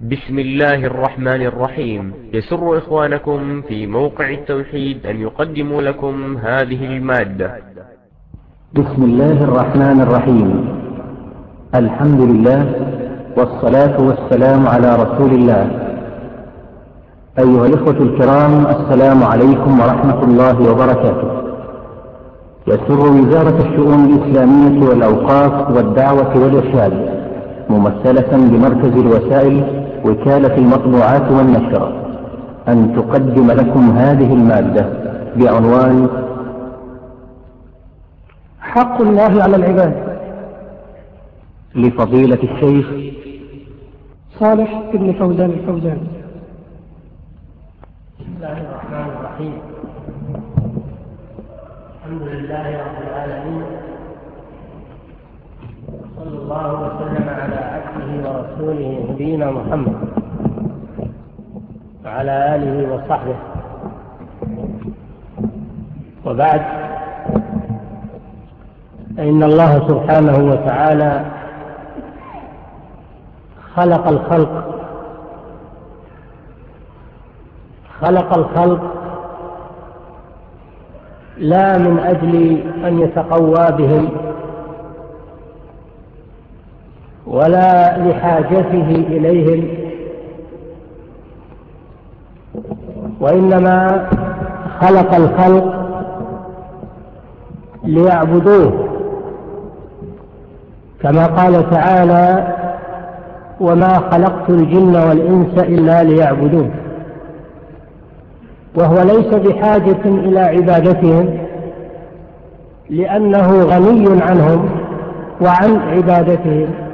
بسم الله الرحمن الرحيم. يسر إخوانكم في موقع التوحيد أن يقدموا لكم هذه المادة. بسم الله الرحمن الرحيم. الحمد لله والصلاة والسلام على رسول الله. أيها الإخوة الكرام السلام عليكم ورحمة الله وبركاته. يسر وزارة الشؤون الإسلامية والأوقاف والدعوة والإرشاد ممثلة بمركز الوسائل وكالة المطبوعات والنشرة أن تقدم لكم هذه المادة بعنوان حق الله على العباد. لفضيلة الشيخ صالح بن فوزان الفوزان. بسم الله الرحمن الرحيم. الحمد لله رب العالمين. صلى الله وسلم رسوله نبينا محمد وعلى آله وصحبه. وبعد فإن الله سبحانه وتعالى خلق الخلق خلق الخلق لا من أجل أن يتقوى بهم ولا لحاجته إليهم. وإنما خلق الخلق ليعبدوه. كما قال تعالى وما خلقت الجن والإنس إلا ليعبدون. وهو ليس بحاجة إلى عبادتهم لأنه غني عنهم وعن عبادتهم.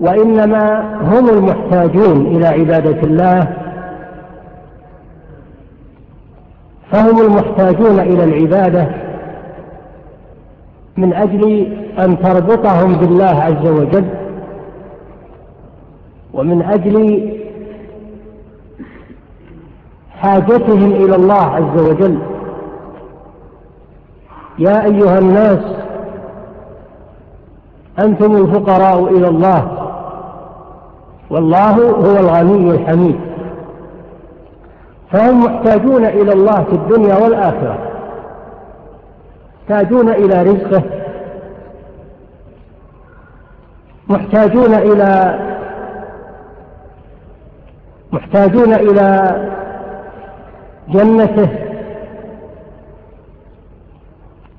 وإنما هم المحتاجون إلى عبادة الله. فهم المحتاجون إلى العبادة من أجل أن تربطهم بالله عز وجل ومن أجل حاجتهم إلى الله عز وجل. يا أيها الناس أنتم الفقراء إلى الله. والله هو الغني الحميد. فهم محتاجون إلى الله في الدنيا والآخرة. محتاجون إلى رزقه. محتاجون إلى محتاجون إلى جنته.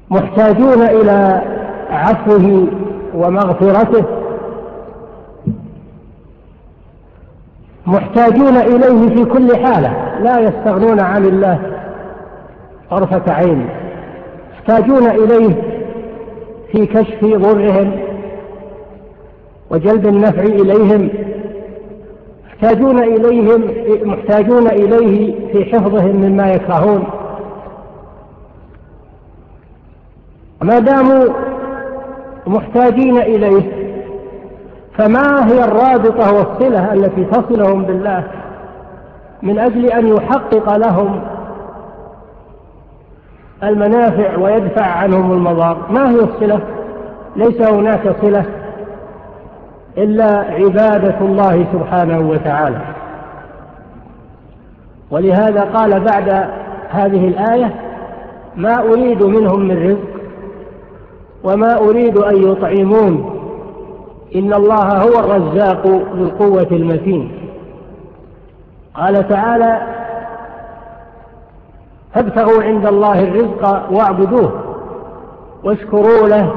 محتاجون إلى عفوه ومغفرته. محتاجون إليه في كل حالة. لا يستغنون عن الله طرفة عين. يحتاجون إليه في كشف ضرهم وجلب النفع إليهم. محتاجون إليهم محتاجون إليه في حفظهم مما يكرهون. ما داموا محتاجين إليه فما هي الرابطة والصلة التي تصلهم بالله من أجل أن يحقق لهم المنافع ويدفع عنهم المضار؟ ما هي الصلة؟ ليس هناك صلة إلا عبادة الله سبحانه وتعالى. ولهذا قال بعد هذه الآية ما أريد منهم من رزق وما أريد أن يطعمون. إن الله هو الرزاق ذو القوة المتين. قال تعالى فابتغوا عند الله الرزق واعبدوه واشكروا له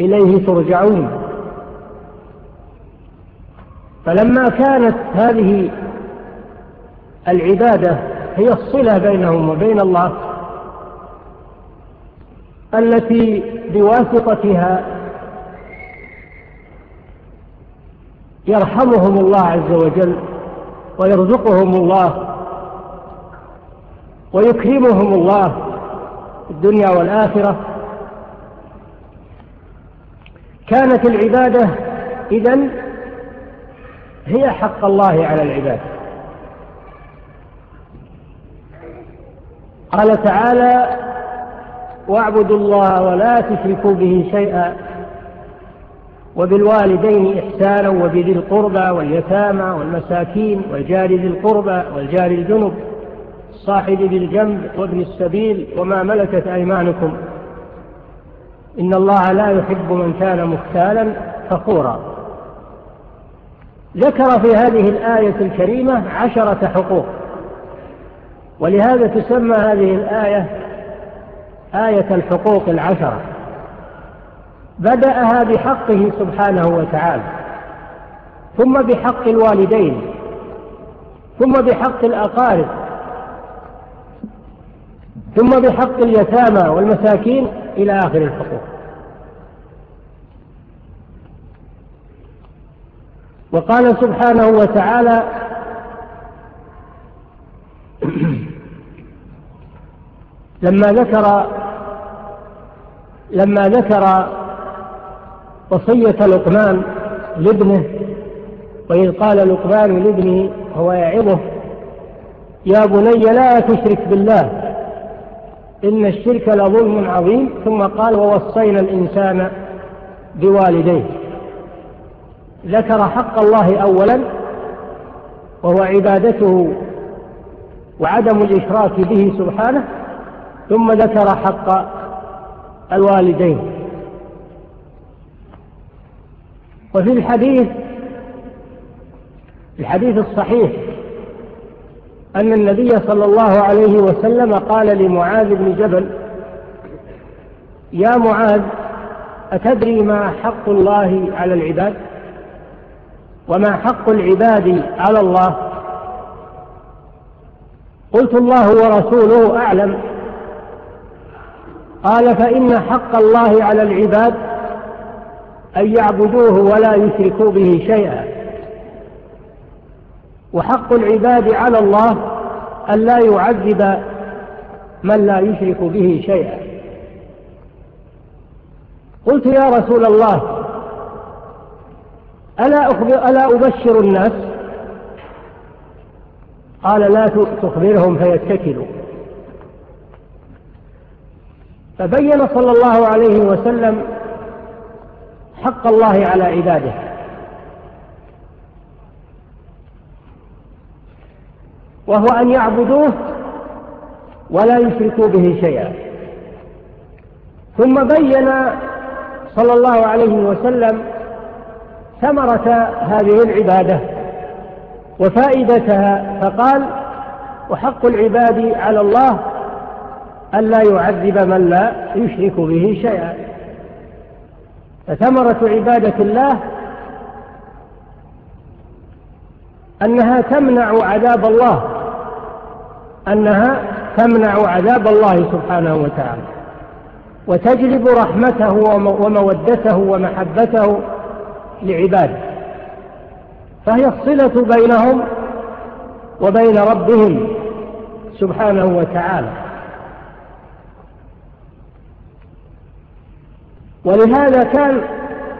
إليه ترجعون. فلما كانت هذه العبادة هي الصلة بينهم وبين الله التي بواسطتها يرحمهم الله عز وجل ويرزقهم الله ويكرمهم الله الدنيا والآخرة. كانت العبادة إذن هي حق الله على العباد. قال تعالى واعبدوا الله ولا تشركوا به شيئا وبالوالدين إحسانا وبذي القربى واليتامى والمساكين والجار ذي القربى والجار الجنب صاحب الجنب وابن السبيل وما ملكت أيمانكم. إن الله لا يحب من كان مختالا فخورا. ذكر في هذه الآية الكريمة عشرة حقوق. ولهذا تسمى هذه الآية آية الحقوق العشرة. بدأها بحقه سبحانه وتعالى ثم بحق الوالدين ثم بحق الأقارب ثم بحق اليتامى والمساكين إلى آخر الحقوق. وقال سبحانه وتعالى لما ذكر لما ذكر وصية لقمان لابنه وإذ قال لقمان لابنه هو يعظه يا بني لا تشرك بالله إن الشرك لظلم عظيم. ثم قال ووصينا الإنسان بوالديه. ذكر حق الله أولا وهو عبادته وعدم الإشراك به سبحانه ثم ذكر حق الوالدين. وفي الحديث الحديث الصحيح أن النبي صلى الله عليه وسلم قال لمعاذ بن جبل يا معاذ أتدري ما حق الله على العباد؟ وما حق العباد على الله؟ قلت الله ورسوله أعلم. قال فإن حق الله على العباد أن يعبدوه ولا يشركوا به شيئا. وحق العباد على الله أن لا يعذب من لا يشرك به شيئا. قلت يا رسول الله ألا, أخبر ألا أبشر الناس؟ قال لا تخبرهم فيتكلوا. فبين صلى الله عليه وسلم حق الله على عباده وهو أن يعبدوه ولا يشركوا به شيئا ثم بين صلى الله عليه وسلم ثمرة هذه العبادة وفائدتها فقال وحق العباد على الله ألا يعذب من لا يشرك به شيئا. فثمرة عبادة الله أنها تمنع عذاب الله أنها تمنع عذاب الله سبحانه وتعالى. وتجلب رحمته ومودته ومحبته لعباده. فهي الصلة بينهم وبين ربهم سبحانه وتعالى. ولهذا كان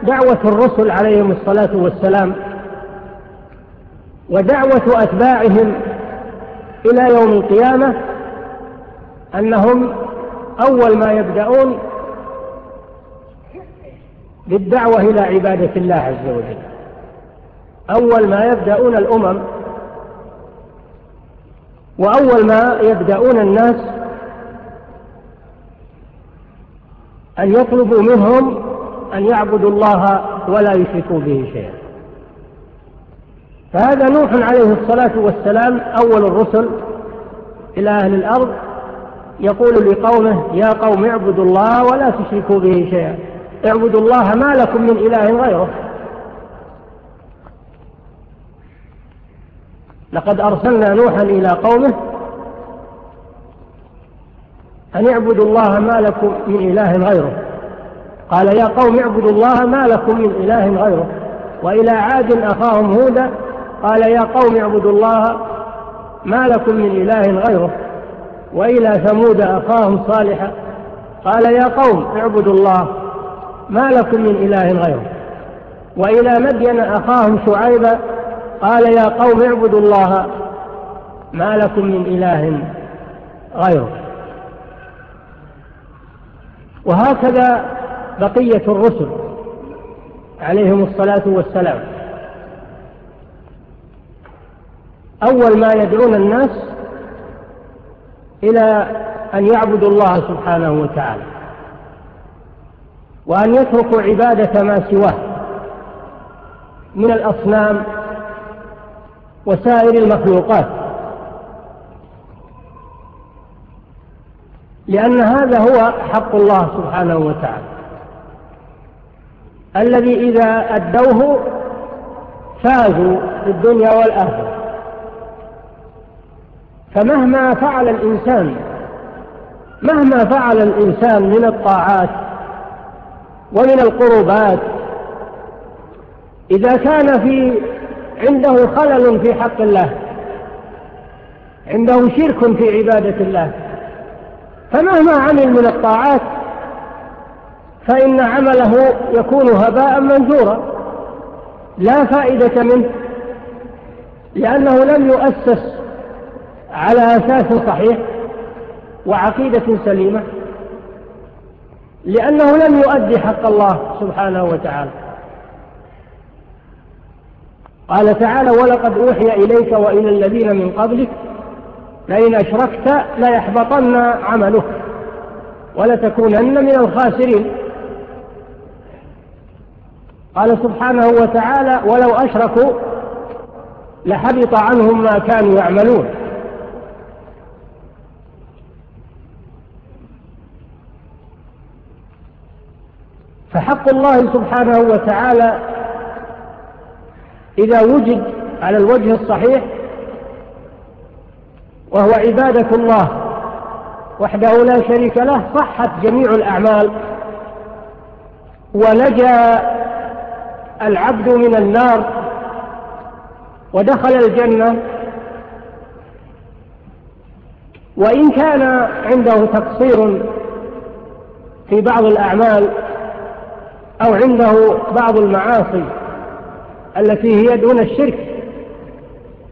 دعوة الرسل عليهم الصلاة والسلام ودعوة أتباعهم إلى يوم القيامة أنهم أول ما يبدأون بالدعوة إلى عبادة الله عز وجل. أول ما يبدأون الأمم وأول ما يبدأون الناس أن يطلبوا منهم أن يعبدوا الله ولا يشركوا به شيئا. فهذا نوح عليه الصلاة والسلام أول الرسل إلى أهل الأرض يقول لقومه يا قوم اعبدوا الله ولا تشركوا به شيئا. اعبدوا الله ما لكم من إله غيره. لقد أرسلنا نوحا إلى قومه أن اعبدوا الله ما لكم من إله غيره. قال يا قوم اعبدوا الله ما لكم من إله غيره. وإلى عاد أخاهم هودا قال يا قوم اعبدوا الله ما لكم من إله غيره. وإلى ثمود أخاهم صالحا قال يا قوم اعبدوا الله ما لكم من إله غيره. وإلى مدين أخاهم شعيبا قال يا قوم اعبدوا الله ما لكم من إله غيره. وهكذا بقية الرسل عليهم الصلاة والسلام. أول ما يدعون الناس إلى أن يعبدوا الله سبحانه وتعالى وأن يتركوا عبادة ما سواه من الأصنام وسائر المخلوقات. لأن هذا هو حق الله سبحانه وتعالى. الذي إذا أدوه فازوا في الدنيا والآخرة. فمهما فعل الإنسان مهما فعل الإنسان من الطاعات ومن القربات إذا كان في عنده خلل في حق الله عنده شرك في عبادة الله فمهما عمل من الطاعات فإن عمله يكون هباء منذورا لا فائدة منه لأنه لم يؤسس على أساس صحيح وعقيدة سليمة لأنه لم يؤدي حق الله سبحانه وتعالى. قال تعالى ولقد أوحي إليك وإلى الذين من قبلك لئن أشركت ليحبطن عملك ولتكونن من الخاسرين. قال سبحانه وتعالى ولو أشركوا لحبط عنهم ما كانوا يعملون. فحق الله سبحانه وتعالى إذا وجد على الوجه الصحيح وهو عبادة الله. وحده لا شريك له صحت جميع الأعمال. ولجى العبد من النار. ودخل الجنة. وإن كان عنده تقصير في بعض الأعمال أو عنده بعض المعاصي التي هي دون الشرك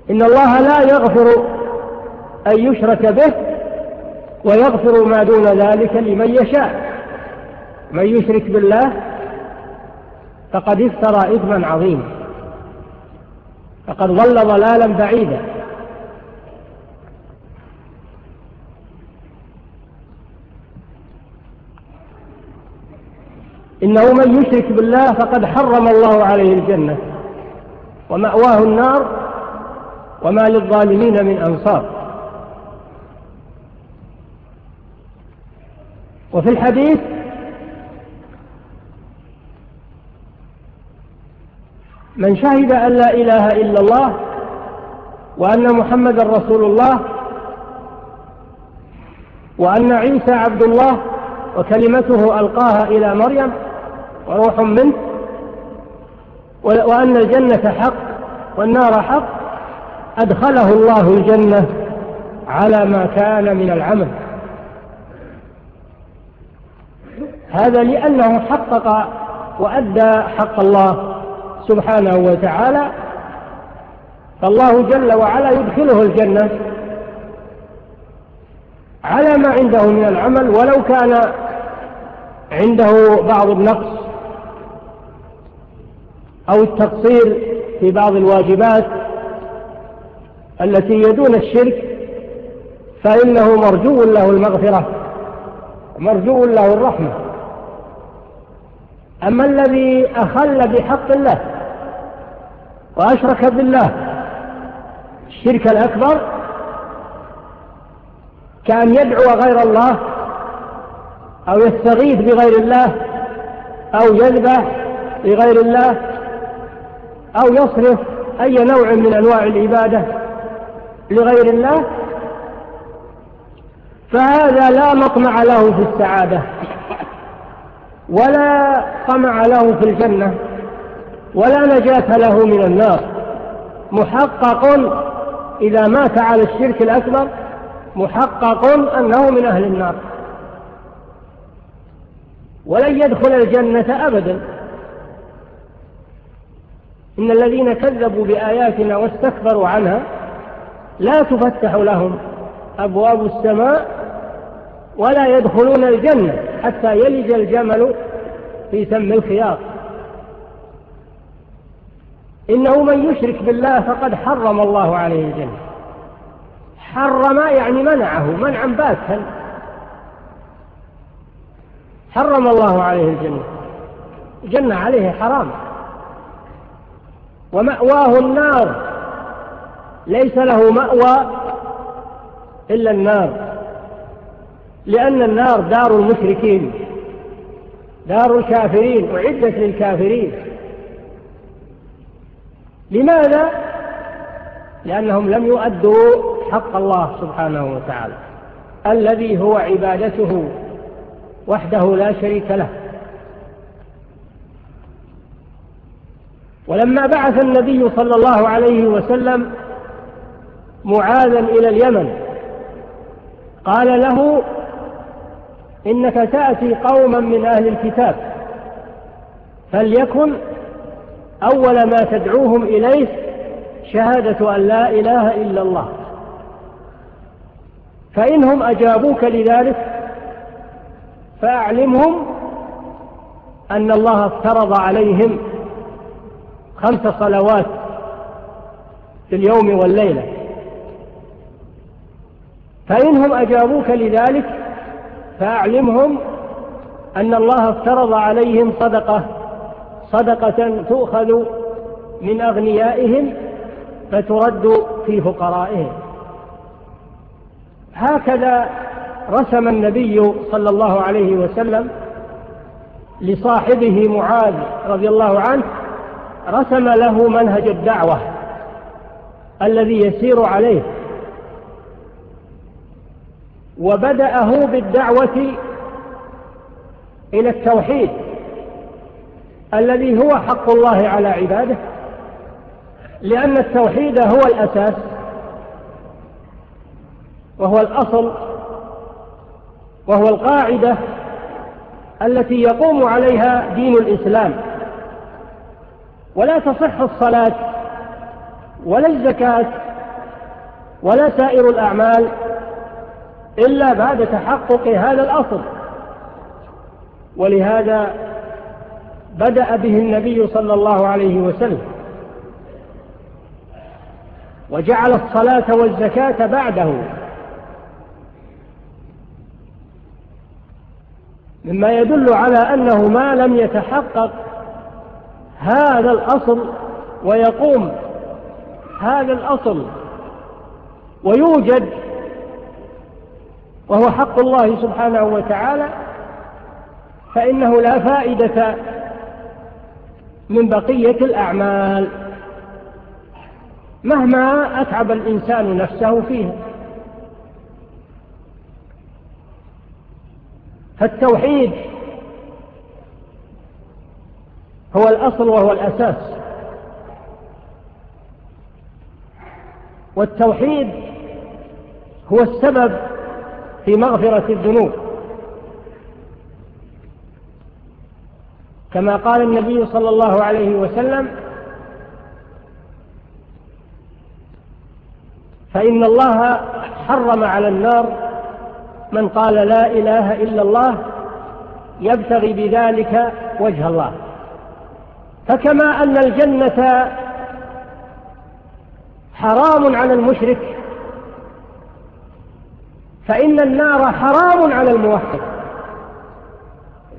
إن الله لا يغفر أن يشرك به ويغفر ما دون ذلك لمن يشاء. من يشرك بالله فقد افترى إثما عظيما. فقد ضل ضلالا بعيدا. إنه من يشرك بالله فقد حرم الله عليه الجنة ومأواه النار وما للظالمين من أنصار. وفي الحديث من شهد أن لا إله إلا الله وأن محمد رسول الله وأن عيسى عبد الله وكلمته ألقاها إلى مريم وروح منه وأن الجنة حق والنار حق أدخله الله الجنة على ما كان من العمل هذا لأنه حقق وأدى حق الله سبحانه وتعالى فالله جل وعلا يدخله الجنة على ما عنده من العمل ولو كان عنده بعض النقص أو التقصير في بعض الواجبات التي يدون الشرك فإنه مرجو له المغفرة مرجو له الرحمة. أما الذي أخل بحق الله وأشرك بالله الشرك الأكبر كأن يدعو غير الله أو يستغيث بغير الله أو يذبح لغير الله أو يصرف أي نوع من أنواع العبادة لغير الله فهذا لا مطمع له في السعادة ولا طمع له في الجنة ولا نجاة له من النار. محقق إذا مات على الشرك الأكبر محقق أنه من أهل النار. ولن يدخل الجنة أبدا. إن الذين كذبوا بآياتنا واستكبروا عنها لا تفتح لهم أبواب السماء ولا يدخلون الجنة. حتى يلج الجمل في سم الخياط. إنه من يشرك بالله فقد حرم الله عليه الجنة. حرم يعني منعه منعا باسا حرم الله عليه الجنة. الجنة عليه حرام. ومأواه النار. ليس له مأوى إلا النار. لأن النار دار المشركين دار الكافرين أعدت للكافرين. لماذا؟ لأنهم لم يؤدوا حق الله سبحانه وتعالى. الذي هو عبادته وحده لا شريك له. ولما بعث النبي صلى الله عليه وسلم معاذا إلى اليمن قال له إنك تأتي قوما من أهل الكتاب. فليكن أول ما تدعوهم إليه شهادة أن لا إله إلا الله. فإنهم أجابوك لذلك فأعلمهم أن الله افترض عليهم خمس صلوات في اليوم والليلة. فإنهم أجابوك لذلك فأعلمهم أن الله افترض عليهم صدقة صدقة تؤخذ من أغنيائهم فترد في فقرائهم. هكذا رسم النبي صلى الله عليه وسلم لصاحبه معاذ رضي الله عنه رسم له منهج الدعوة الذي يسير عليه. وبدأه بالدعوة إلى التوحيد الذي هو حق الله على عباده لأن التوحيد هو الأساس وهو الأصل وهو القاعدة التي يقوم عليها دين الإسلام. ولا تصح الصلاة ولا الزكاة ولا سائر الأعمال إلا بعد تحقق هذا الأصل. ولهذا بدأ به النبي صلى الله عليه وسلم. وجعل الصلاة والزكاة بعده. مما يدل على أنه ما لم يتحقق هذا الأصل ويقوم هذا الأصل. ويوجد وهو حق الله سبحانه وتعالى فإنه لا فائدة من بقية الأعمال مهما أتعب الإنسان نفسه فيها فالتوحيد هو الأصل وهو الأساس. والتوحيد هو السبب في مغفرة الذنوب. كما قال النبي صلى الله عليه وسلم فإن الله حرم على النار من قال لا إله إلا الله يبتغي بذلك وجه الله. فكما أن الجنة حرام على المشرك فإن النار حرام على الموحد.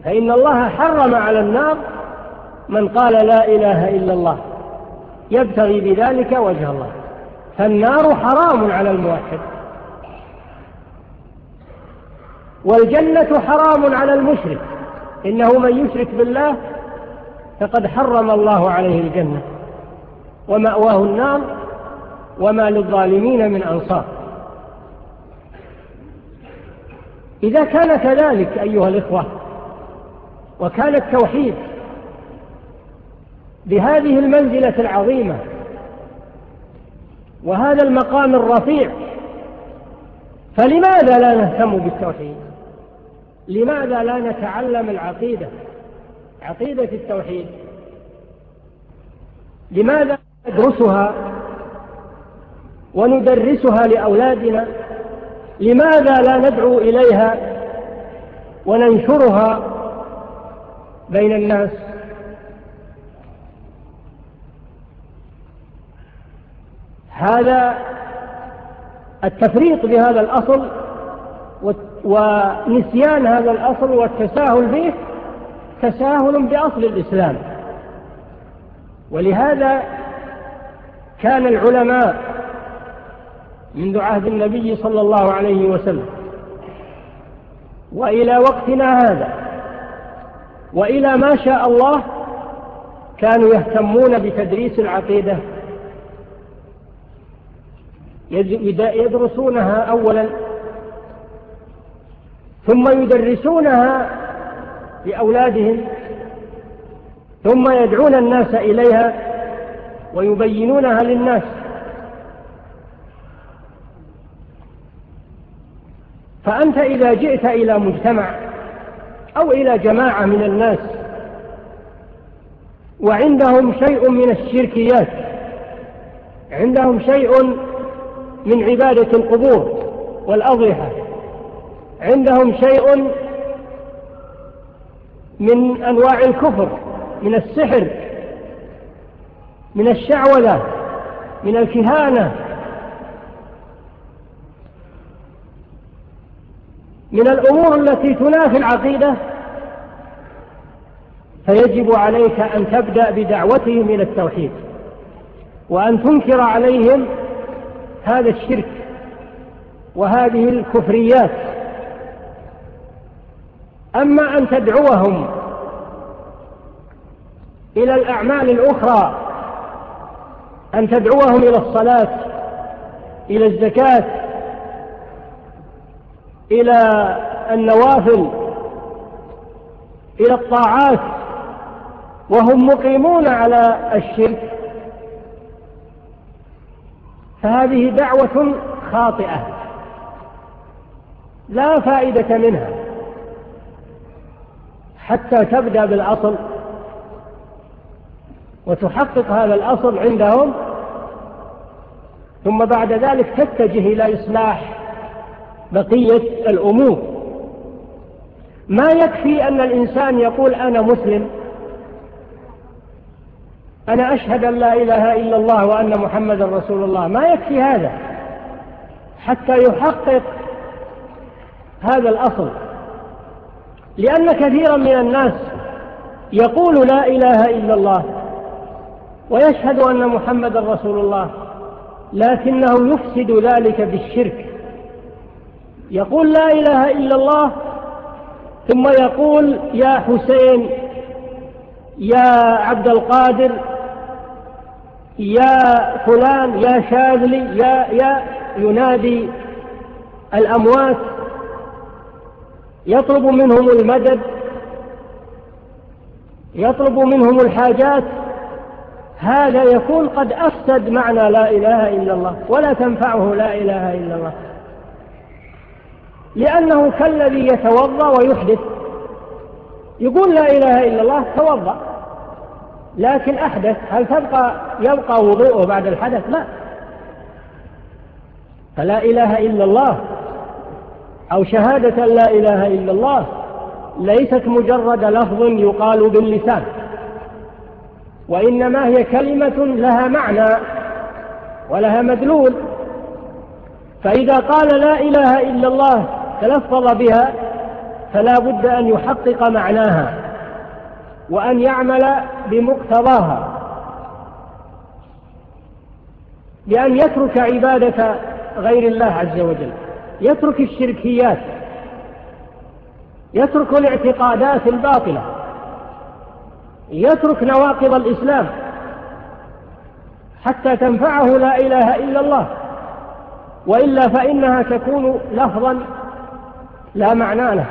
فإن الله حرم على النار من قال لا إله إلا الله. يبتغي بذلك وجه الله. فالنار حرام على الموحد. والجنة حرام على المشرك. إنه من يشرك بالله فقد حرم الله عليه الجنة. ومأواه النار وما للظالمين من أنصار. إذا كان كذلك أيها الإخوة وكان التوحيد بهذه المنزلة العظيمة وهذا المقام الرفيع فلماذا لا نهتم بالتوحيد؟ لماذا لا نتعلم العقيدة؟ عقيدة التوحيد. لماذا ندرسها وندرسها لأولادنا؟ لماذا لا ندعو إليها وننشرها بين الناس؟ هذا التفريط بهذا الأصل ونسيان هذا الأصل والتساهل به تساهل بأصل الإسلام. ولهذا كان العلماء منذ عهد النبي صلى الله عليه وسلم. وإلى وقتنا هذا. وإلى ما شاء الله كانوا يهتمون بتدريس العقيدة. يدرسونها أولا. ثم يدرسونها لأولادهم. ثم يدعون الناس إليها ويبينونها للناس. فأنت إذا جئت إلى مجتمع أو إلى جماعة من الناس وعندهم شيء من الشركيات عندهم شيء من عبادة القبور والأضحى عندهم شيء من أنواع الكفر من السحر من الشعوذة من الكهانة من الأمور التي تنافي العقيدة فيجب عليك أن تبدأ بدعوتهم إلى التوحيد وأن تنكر عليهم هذا الشرك وهذه الكفريات. أما أن تدعوهم إلى الأعمال الأخرى أن تدعوهم إلى الصلاة إلى الزكاة إلى النوافل إلى الطاعات وهم مقيمون على الشرك. فهذه دعوة خاطئة لا فائدة منها حتى تبدأ بالأصل. وتحقق هذا الأصل عندهم ثم بعد ذلك تتجه إلى إصلاح بقية الأمور. ما يكفي أن الإنسان يقول أنا مسلم؟ أنا أشهد أن لا إله إلا الله وأن محمد رسول الله. ما يكفي هذا؟ حتى يحقق هذا الأصل. لأن كثيرا من الناس يقول لا إله إلا الله ويشهد أن محمد رسول الله لكنه يفسد ذلك بالشرك. يقول لا إله إلا الله ثم يقول يا حسين يا عبد القادر يا فلان يا شاذلي يا, يا ينادي الأموات يطلب منهم المدد يطلب منهم الحاجات هذا يكون قد أفسد معنى لا إله إلا الله ولا تنفعه لا إله إلا الله. لأنه كالذي يتوضأ ويحدث. يقول لا إله إلا الله توضأ. لكن أحدث. هل تبقى يبقى وضوءه بعد الحدث؟ لا. فلا إله إلا الله. أو شهادة لا إله إلا الله. ليست مجرد لفظ يقال باللسان. وإنما هي كلمة لها معنى ولها مدلول. فإذا قال لا إله إلا الله تلفظ بها فلا بد أن يحقق معناها وأن يعمل بمقتضاها. لأن يترك عبادة غير الله عز وجل يترك الشركيات يترك الاعتقادات الباطلة يترك نواقض الإسلام حتى تنفعه لا إله إلا الله وإلا فإنها تكون لفظا لا معنى له.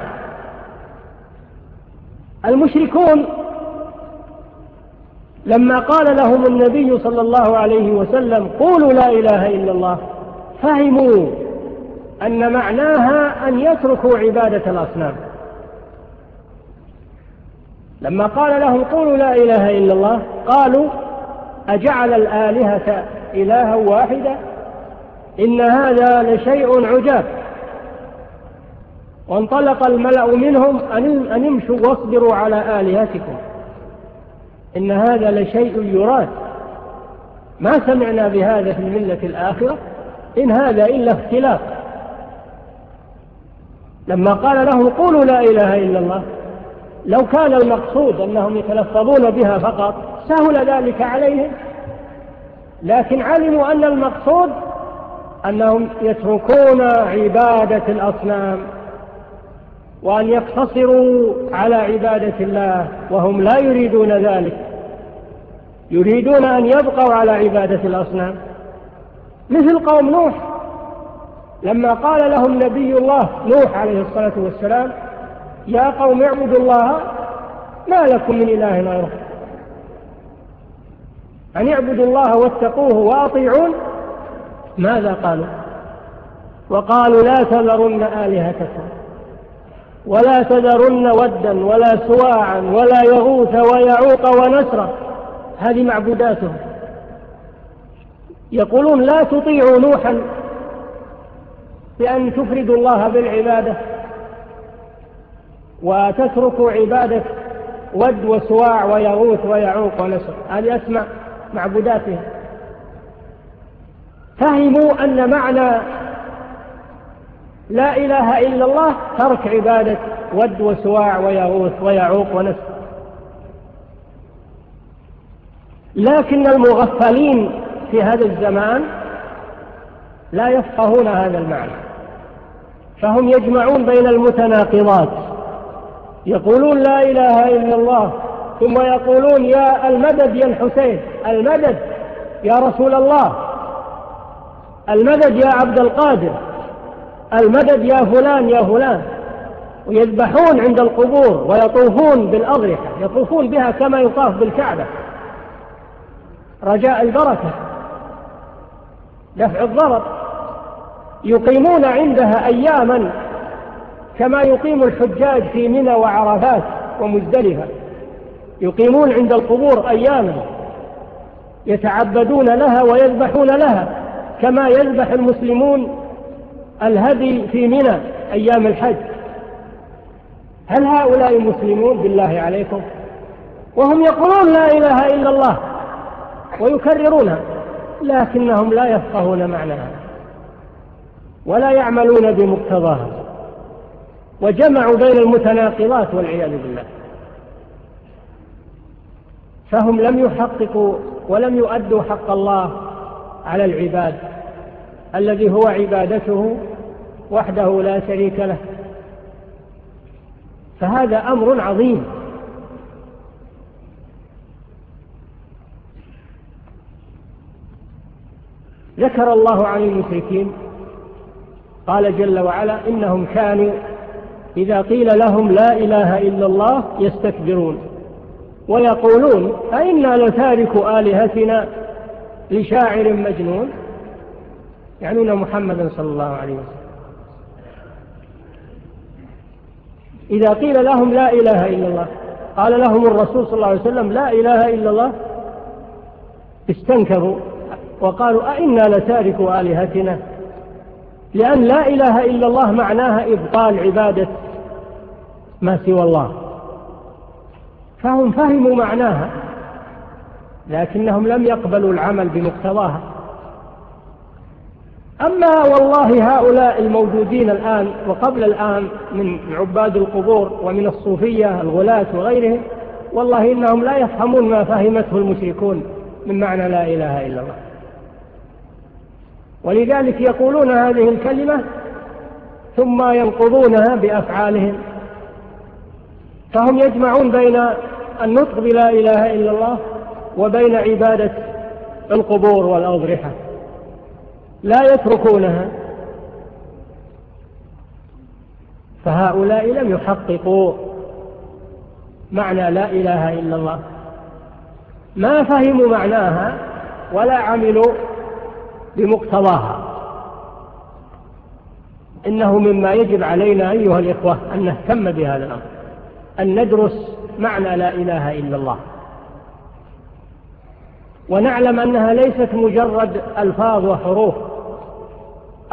المشركون لما قال لهم النبي صلى الله عليه وسلم قولوا لا إله إلا الله فهموا أن معناها أن يتركوا عبادة الأصنام. لما قال لهم قولوا لا إله إلا الله قالوا أجعل الآلهة إلها واحدة إن هذا لشيء عجاب. وانطلق الملأ منهم أن امشوا واصبروا على آلهتكم. إن هذا لشيء يراد. ما سمعنا بهذا في الملة الآخرة؟ إن هذا إلا اختلاف لما قال لهم قولوا لا إله إلا الله لو كان المقصود أنهم يتلفظون بها فقط سهل ذلك عليهم. لكن علموا أن المقصود أنهم يتركون عبادة الأصنام. وأن يقتصروا على عبادة الله وهم لا يريدون ذلك. يريدون أن يبقوا على عبادة الأصنام. مثل قوم نوح. لما قال لهم نبي الله نوح عليه الصلاة والسلام يا قوم اعبدوا الله ما لكم من إله غيره. أن اعبدوا الله واتقوه وأطيعون. ماذا قالوا؟ وقالوا لا تذرن آلهتكم. ولا تذرن ودا ولا سواعا ولا يغوث ويعوق ونسرا. هذه معبوداتهم. يقولون لا تطيعوا نوحا بأن تفردوا الله بالعبادة وتتركوا عبادة ود وسواع ويغوث ويعوق ونسر. هذه أسمع معبوداتهم. فهموا أن معنى لا إله إلا الله ترك عبادة ود وسواع ويغوث ويعوق ونسف لكن المغفلين في هذا الزمان لا يفقهون هذا المعنى. فهم يجمعون بين المتناقضات. يقولون لا إله إلا الله ثم يقولون يا المدد يا الحسين المدد يا رسول الله المدد يا عبد القادر. المدد يا فلان يا فلان. ويذبحون عند القبور ويطوفون بالأضرحة يطوفون بها كما يطاف بالكعبة. رجاء البركة. دفع الضرر. يقيمون عندها أياما كما يقيم الحجاج في منى وعرفات ومزدلفة. يقيمون عند القبور أياما يتعبدون لها ويذبحون لها كما يذبح المسلمون الهدي في منى أيام الحج. هل هؤلاء مسلمون بالله عليكم؟ وهم يقولون لا إله إلا الله ويكررونها لكنهم لا يفقهون معناها ولا يعملون بمقتضاها. وجمعوا بين المتناقضات والعياذ بالله. فهم لم يحققوا ولم يؤدوا حق الله على العباد. الذي هو عبادته وحده لا شريك له. فهذا أمر عظيم. ذكر الله عن المشركين قال جل وعلا إنهم كانوا إذا قيل لهم لا إله إلا الله يستكبرون ويقولون أئنا لتارك آلهتنا لشاعر مجنون؟ يعنون محمدا صلى الله عليه وسلم. إذا قيل لهم لا إله إلا الله قال لهم الرسول صلى الله عليه وسلم لا إله إلا الله استنكروا وقالوا أئنا لتاركوا آلهتنا؟ لأن لا إله إلا الله معناها إبطال عبادة ما سوى الله. فهم فهموا معناها لكنهم لم يقبلوا العمل بمقتضاها. أما والله هؤلاء الموجودين الآن وقبل الآن من عباد القبور ومن الصوفية الغلاة وغيرهم والله إنهم لا يفهمون ما فهمته المشركون من معنى لا إله إلا الله. ولذلك يقولون هذه الكلمة ثم ينقضونها بأفعالهم. فهم يجمعون بين النطق بلا إله إلا الله وبين عبادة القبور والأضرحة. لا يتركونها. فهؤلاء لم يحققوا معنى لا إله إلا الله. ما فهموا معناها ولا عملوا بمقتضاها. إنه مما يجب علينا أيها الإخوة أن نهتم بهذا الأمر. أن ندرس معنى لا إله إلا الله. ونعلم أنها ليست مجرد ألفاظ وحروف.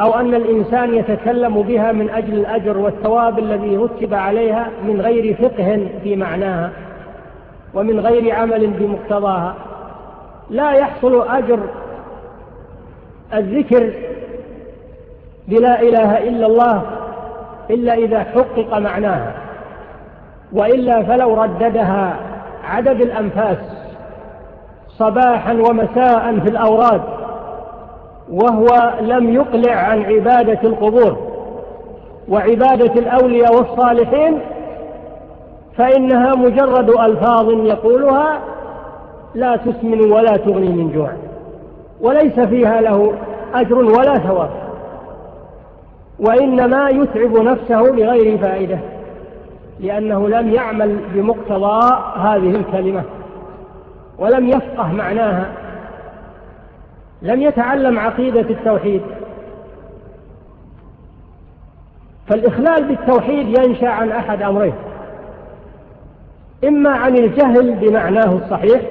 أو أن الإنسان يتكلم بها من أجل الأجر والثواب الذي رتب عليها من غير فقه في معناها ومن غير عمل بمقتضاها. لا يحصل أجر الذكر بلا إله إلا الله إلا إذا حقق معناها وإلا فلو رددها عدد الأنفاس صباحا ومساء في الأوراد. وهو لم يقلع عن عبادة القبور وعبادة الأولياء والصالحين فإنها مجرد ألفاظ يقولها لا تسمن ولا تغني من جوع وليس فيها له أجر ولا ثواب وإنما يتعب نفسه بغير فائدة لأنه لم يعمل بمقتضى هذه الكلمة ولم يفقه معناها. لم يتعلم عقيدة التوحيد. فالإخلال بالتوحيد ينشأ عن أحد أمرين. إما عن الجهل بمعناه الصحيح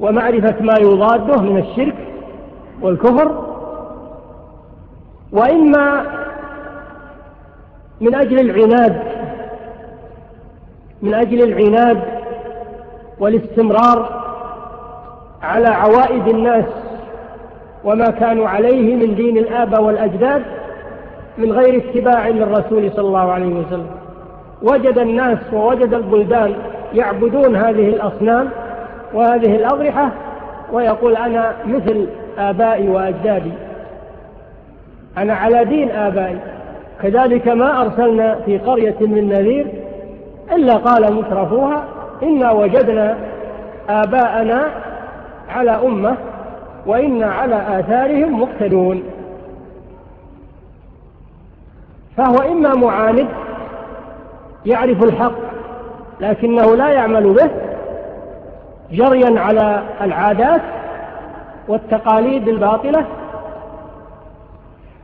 ومعرفة ما يضاده من الشرك والكفر وإما من أجل العناد من أجل العناد والاستمرار على عوائد الناس وما كانوا عليه من دين الآباء والأجداد من غير اتباع للرسول صلى الله عليه وسلم. وجد الناس ووجد البلدان يعبدون هذه الأصنام وهذه الأضرحة ويقول أنا مثل آبائي وأجدادي. أنا على دين آبائي. كذلك ما أرسلنا في قرية من نذير إلا قال مترفوها إنا وجدنا آباءنا على أمة وإنا على آثارهم مقتدون. فهو إما معاند يعرف الحق لكنه لا يعمل به جريا على العادات والتقاليد الباطلة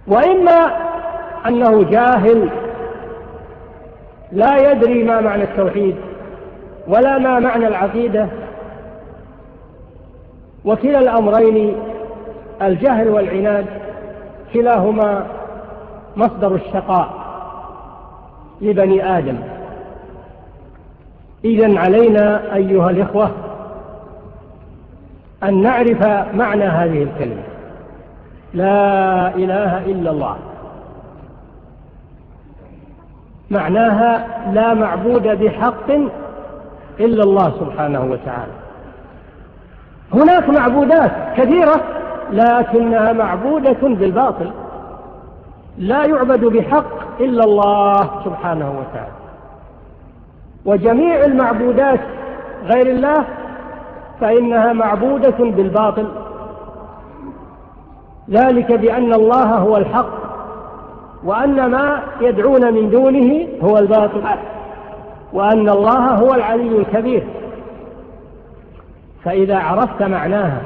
وإما أنه جاهل لا يدري ما معنى التوحيد ولا ما معنى العقيدة وكلا الأمرين الجهل والعناد كلاهما مصدر الشقاء لبني آدم. إذن علينا أيها الإخوة أن نعرف معنى هذه الكلمة. لا إله إلا الله. معناها لا معبود بحق إلا الله سبحانه وتعالى. هناك معبودات كثيرة لكنها معبودة بالباطل. لا يعبد بحق إلا الله سبحانه وتعالى. وجميع المعبودات غير الله فإنها معبودة بالباطل. ذلك بأن الله هو الحق وأن ما يدعون من دونه هو الباطل. وأن الله هو العلي الكبير. فإذا عرفت معناها.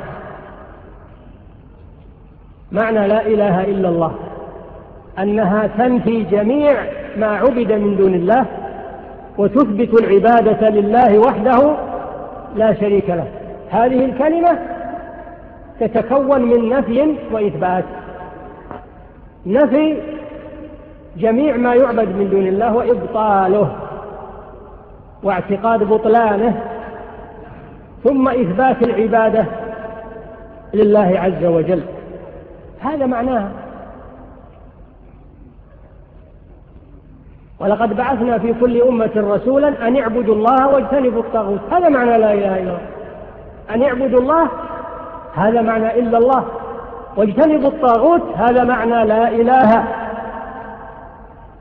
معنى لا إله إلا الله. أنها تنفي جميع ما عبد من دون الله وتثبت العبادة لله وحده لا شريك له. هذه الكلمة تتكون من نفي وإثبات. نفي جميع ما يعبد من دون الله وإبطاله واعتقاد بطلانه ثم إثبات العبادة لله عز وجل. هذا معناها ولقد بعثنا في كل أمة رسولا أن اعبدوا الله واجتنبوا الطاغوت. هذا معنى لا إله إلا الله. أن اعبدوا الله هذا معنى إلا الله. واجتنبوا الطاغوت هذا معنى لا إله.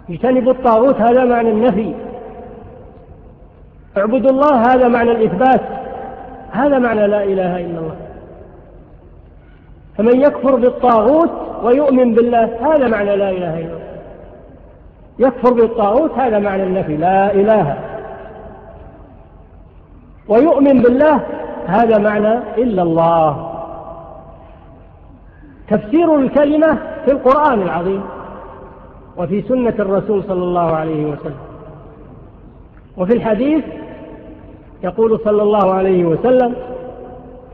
اجتنبوا الطاغوت هذا معنى النفي. اعبدوا الله هذا معنى الإثبات. هذا معنى لا إله إلا الله. فمن يكفر بالطاغوت ويؤمن بالله هذا معنى لا إله إلا الله. يكفر بالطاغوت هذا معنى النفي لا إله. ويؤمن بالله هذا معنى إلا الله. تفسير الكلمة في القرآن العظيم وفي سنة الرسول صلى الله عليه وسلم. وفي الحديث يقول صلى الله عليه وسلم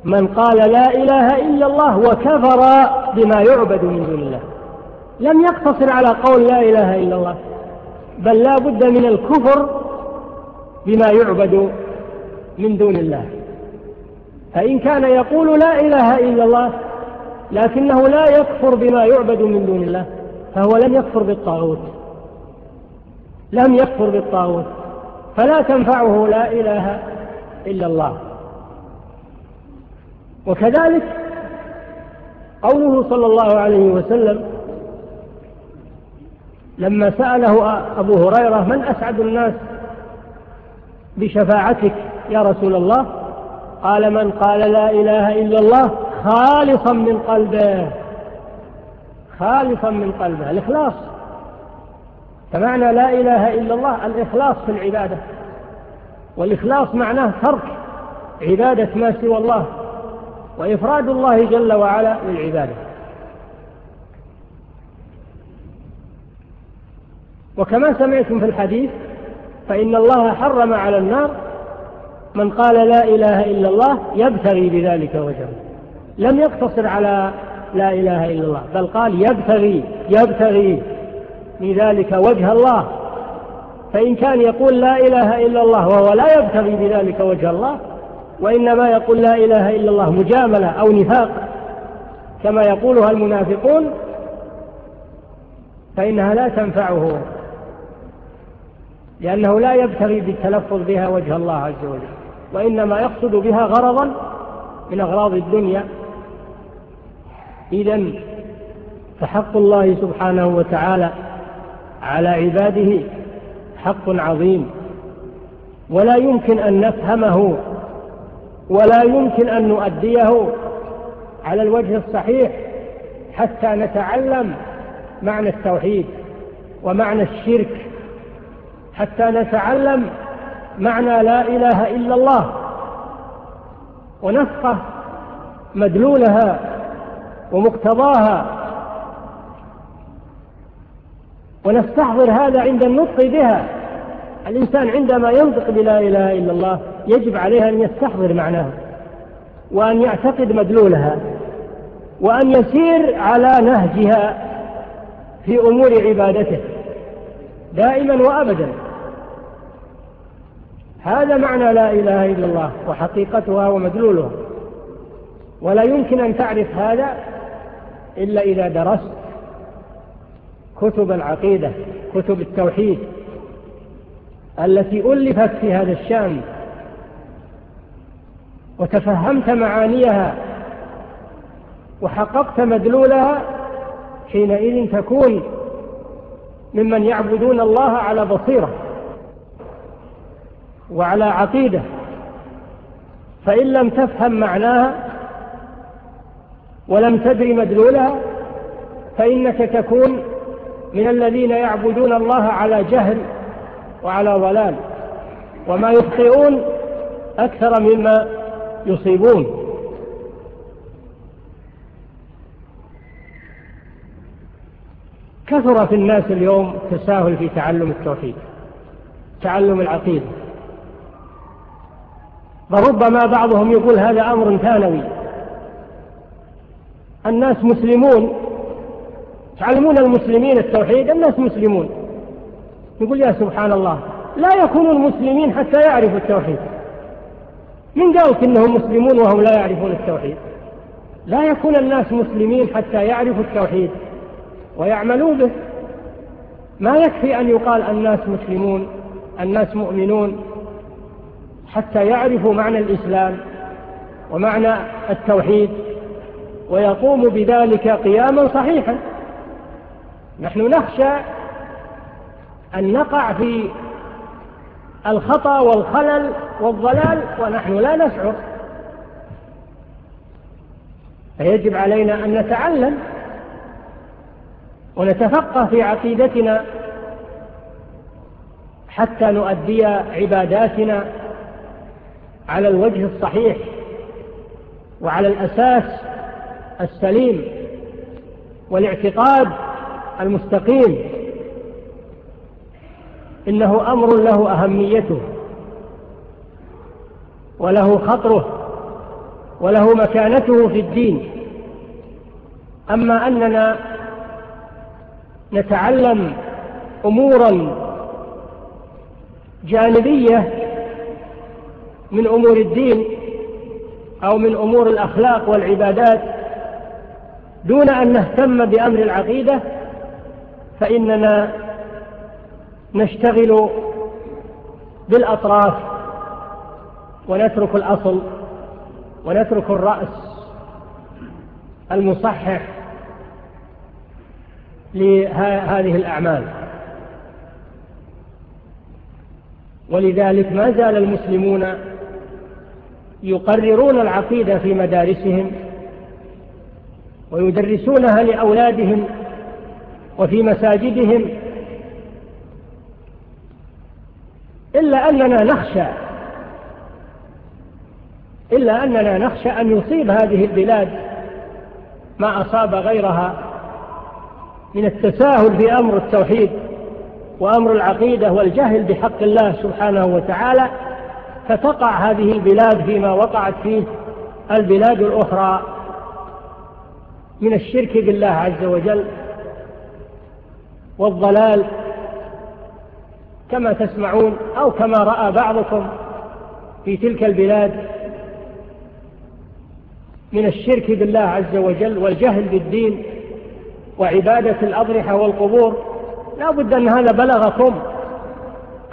من قال لا إله إلا الله وكفر بما يعبد من دون الله. لم يقتصر على قول لا إله إلا الله بل لا بد من الكفر بما يعبد من دون الله. فإن كان يقول لا إله إلا الله لكنه لا يكفر بما يعبد من دون الله فهو لم يكفر بالطاغوت. لم يكفر بالطاغوت. فلا تنفعه لا إله إلا الله. وكذلك قوله صلى الله عليه وسلم لما سأله أبو هريرة من أسعد الناس بشفاعتك يا رسول الله؟ قال من قال لا إله إلا الله خالصا من قلبه. خالصا من قلبه. الإخلاص. فمعنى لا إله إلا الله الإخلاص في العبادة. والإخلاص معناه ترك عبادة ما سوى الله وإفراد الله جل وعلا للعبادة. وكما سمعتم في الحديث فإن الله حرم على النار من قال لا إله إلا الله يبتغي بذلك وجهه. لم يقتصر على لا إله إلا الله بل قال يبتغي يبتغي بذلك وجه الله. فإن كان يقول لا إله إلا الله وهو لا يبتغي بذلك وجه الله وإنما يقول لا إله إلا الله مجاملة أو نفاق كما يقولها المنافقون فإنها لا تنفعه لأنه لا يبتغي بالتلفظ بها وجه الله عز وجل وإنما يقصد بها غرضا من أغراض الدنيا. إذا فحق الله سبحانه وتعالى على عباده حق عظيم. ولا يمكن أن نفهمه ولا يمكن أن نؤديه على الوجه الصحيح حتى نتعلم معنى التوحيد ومعنى الشرك حتى نتعلم معنى لا إله إلا الله. ونفقه مدلولها ومقتضاها. ونستحضر هذا عند النطق بها. الإنسان عندما ينطق بلا إله إلا الله يجب عليه أن يستحضر معناها وأن يعتقد مدلولها وأن يسير على نهجها في أمور عبادته دائما وأبدا. هذا معنى لا إله إلا الله وحقيقتها ومدلولها. ولا يمكن أن تعرف هذا إلا إذا درست كتب العقيدة كتب التوحيد التي ألفت في هذا الشأن وتفهمت معانيها وحققت مدلولها حينئذ تكون ممن يعبدون الله على بصيرة وعلى عقيدة فإن لم تفهم معناها ولم تدري مدلولها فإنك تكون من الذين يعبدون الله على جهل وعلى ضلال. وما يخطئون أكثر مما يصيبون. كثر في الناس اليوم تساهل في تعلم التوحيد تعلم العقيدة. وربما بعضهم يقول هذا أمر ثانوي. الناس مسلمون تعلمون المسلمين التوحيد الناس مسلمون. يقول يا سبحان الله لا يكون المسلمين حتى يعرفوا التوحيد. من قالك إنهم مسلمون وهم لا يعرفون التوحيد؟ لا يكون الناس مسلمين حتى يعرفوا التوحيد ويعملوا به. ما يكفي أن يقال الناس مسلمون الناس مؤمنون حتى يعرفوا معنى الإسلام ومعنى التوحيد ويقوم بذلك قياما صحيحا. نحن نخشى أن نقع في الخطأ والخلل والضلال ونحن لا نشعر. فيجب علينا أن نتعلم ونتفقه في عقيدتنا حتى نؤدي عباداتنا على الوجه الصحيح وعلى الأساس السليم والاعتقاد المستقيم. إنه أمر له أهميته وله خطره وله مكانته في الدين. أما أننا نتعلم أمورا جانبية من أمور الدين أو من أمور الأخلاق والعبادات دون أن نهتم بأمر العقيدة فإننا نشتغل بالأطراف ونترك الأصل ونترك الرأس المصحح لهذه الأعمال. ولذلك ما زال المسلمون يقررون العقيدة في مدارسهم ويدرسونها لأولادهم وفي مساجدهم إلا أننا نخشى. إلا أننا نخشى أن يصيب هذه البلاد ما أصاب غيرها من التساهل في أمر التوحيد وأمر العقيدة والجهل بحق الله سبحانه وتعالى فتقع هذه البلاد فيما وقعت فيه البلاد الأخرى من الشرك بالله عز وجل والضلال كما تسمعون أو كما رأى بعضكم في تلك البلاد من الشرك بالله عز وجل والجهل بالدين وعبادة الأضرحة والقبور. لا بد أن هذا بلغكم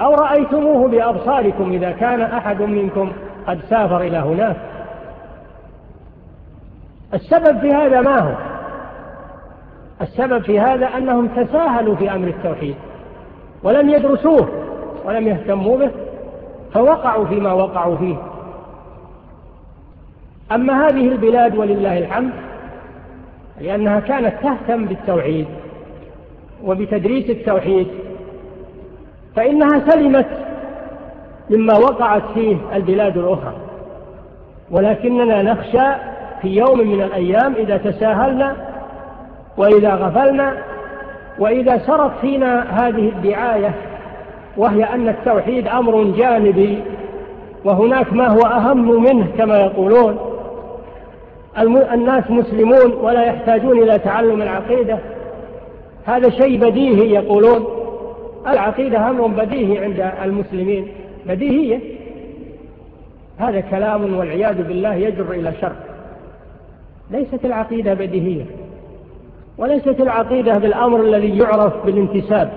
أو رأيتموه بأبصاركم إذا كان أحد منكم قد سافر إلى هناك. السبب في هذا ما هو؟ السبب في هذا أنهم تساهلوا في أمر التوحيد. ولم يدرسوه ولم يهتموا به فوقعوا فيما وقعوا فيه. أما هذه البلاد ولله الحمد لأنها كانت تهتم بالتوحيد وبتدريس التوحيد فإنها سلمت مما وقعت فيه البلاد الأخرى. ولكننا نخشى في يوم من الأيام إذا تساهلنا وإذا غفلنا وإذا سرت فينا هذه الدعاية وهي أن التوحيد أمر جانبي وهناك ما هو أهم منه كما يقولون. الناس مسلمون ولا يحتاجون إلى تعلم العقيدة. هذا شيء بديهي يقولون. العقيدة أمر بديهي عند المسلمين. بديهية. هذا كلام والعياذ بالله يجر إلى شر. ليست العقيدة بديهية. وليست العقيدة بالأمر الذي يعرف بالانتساب.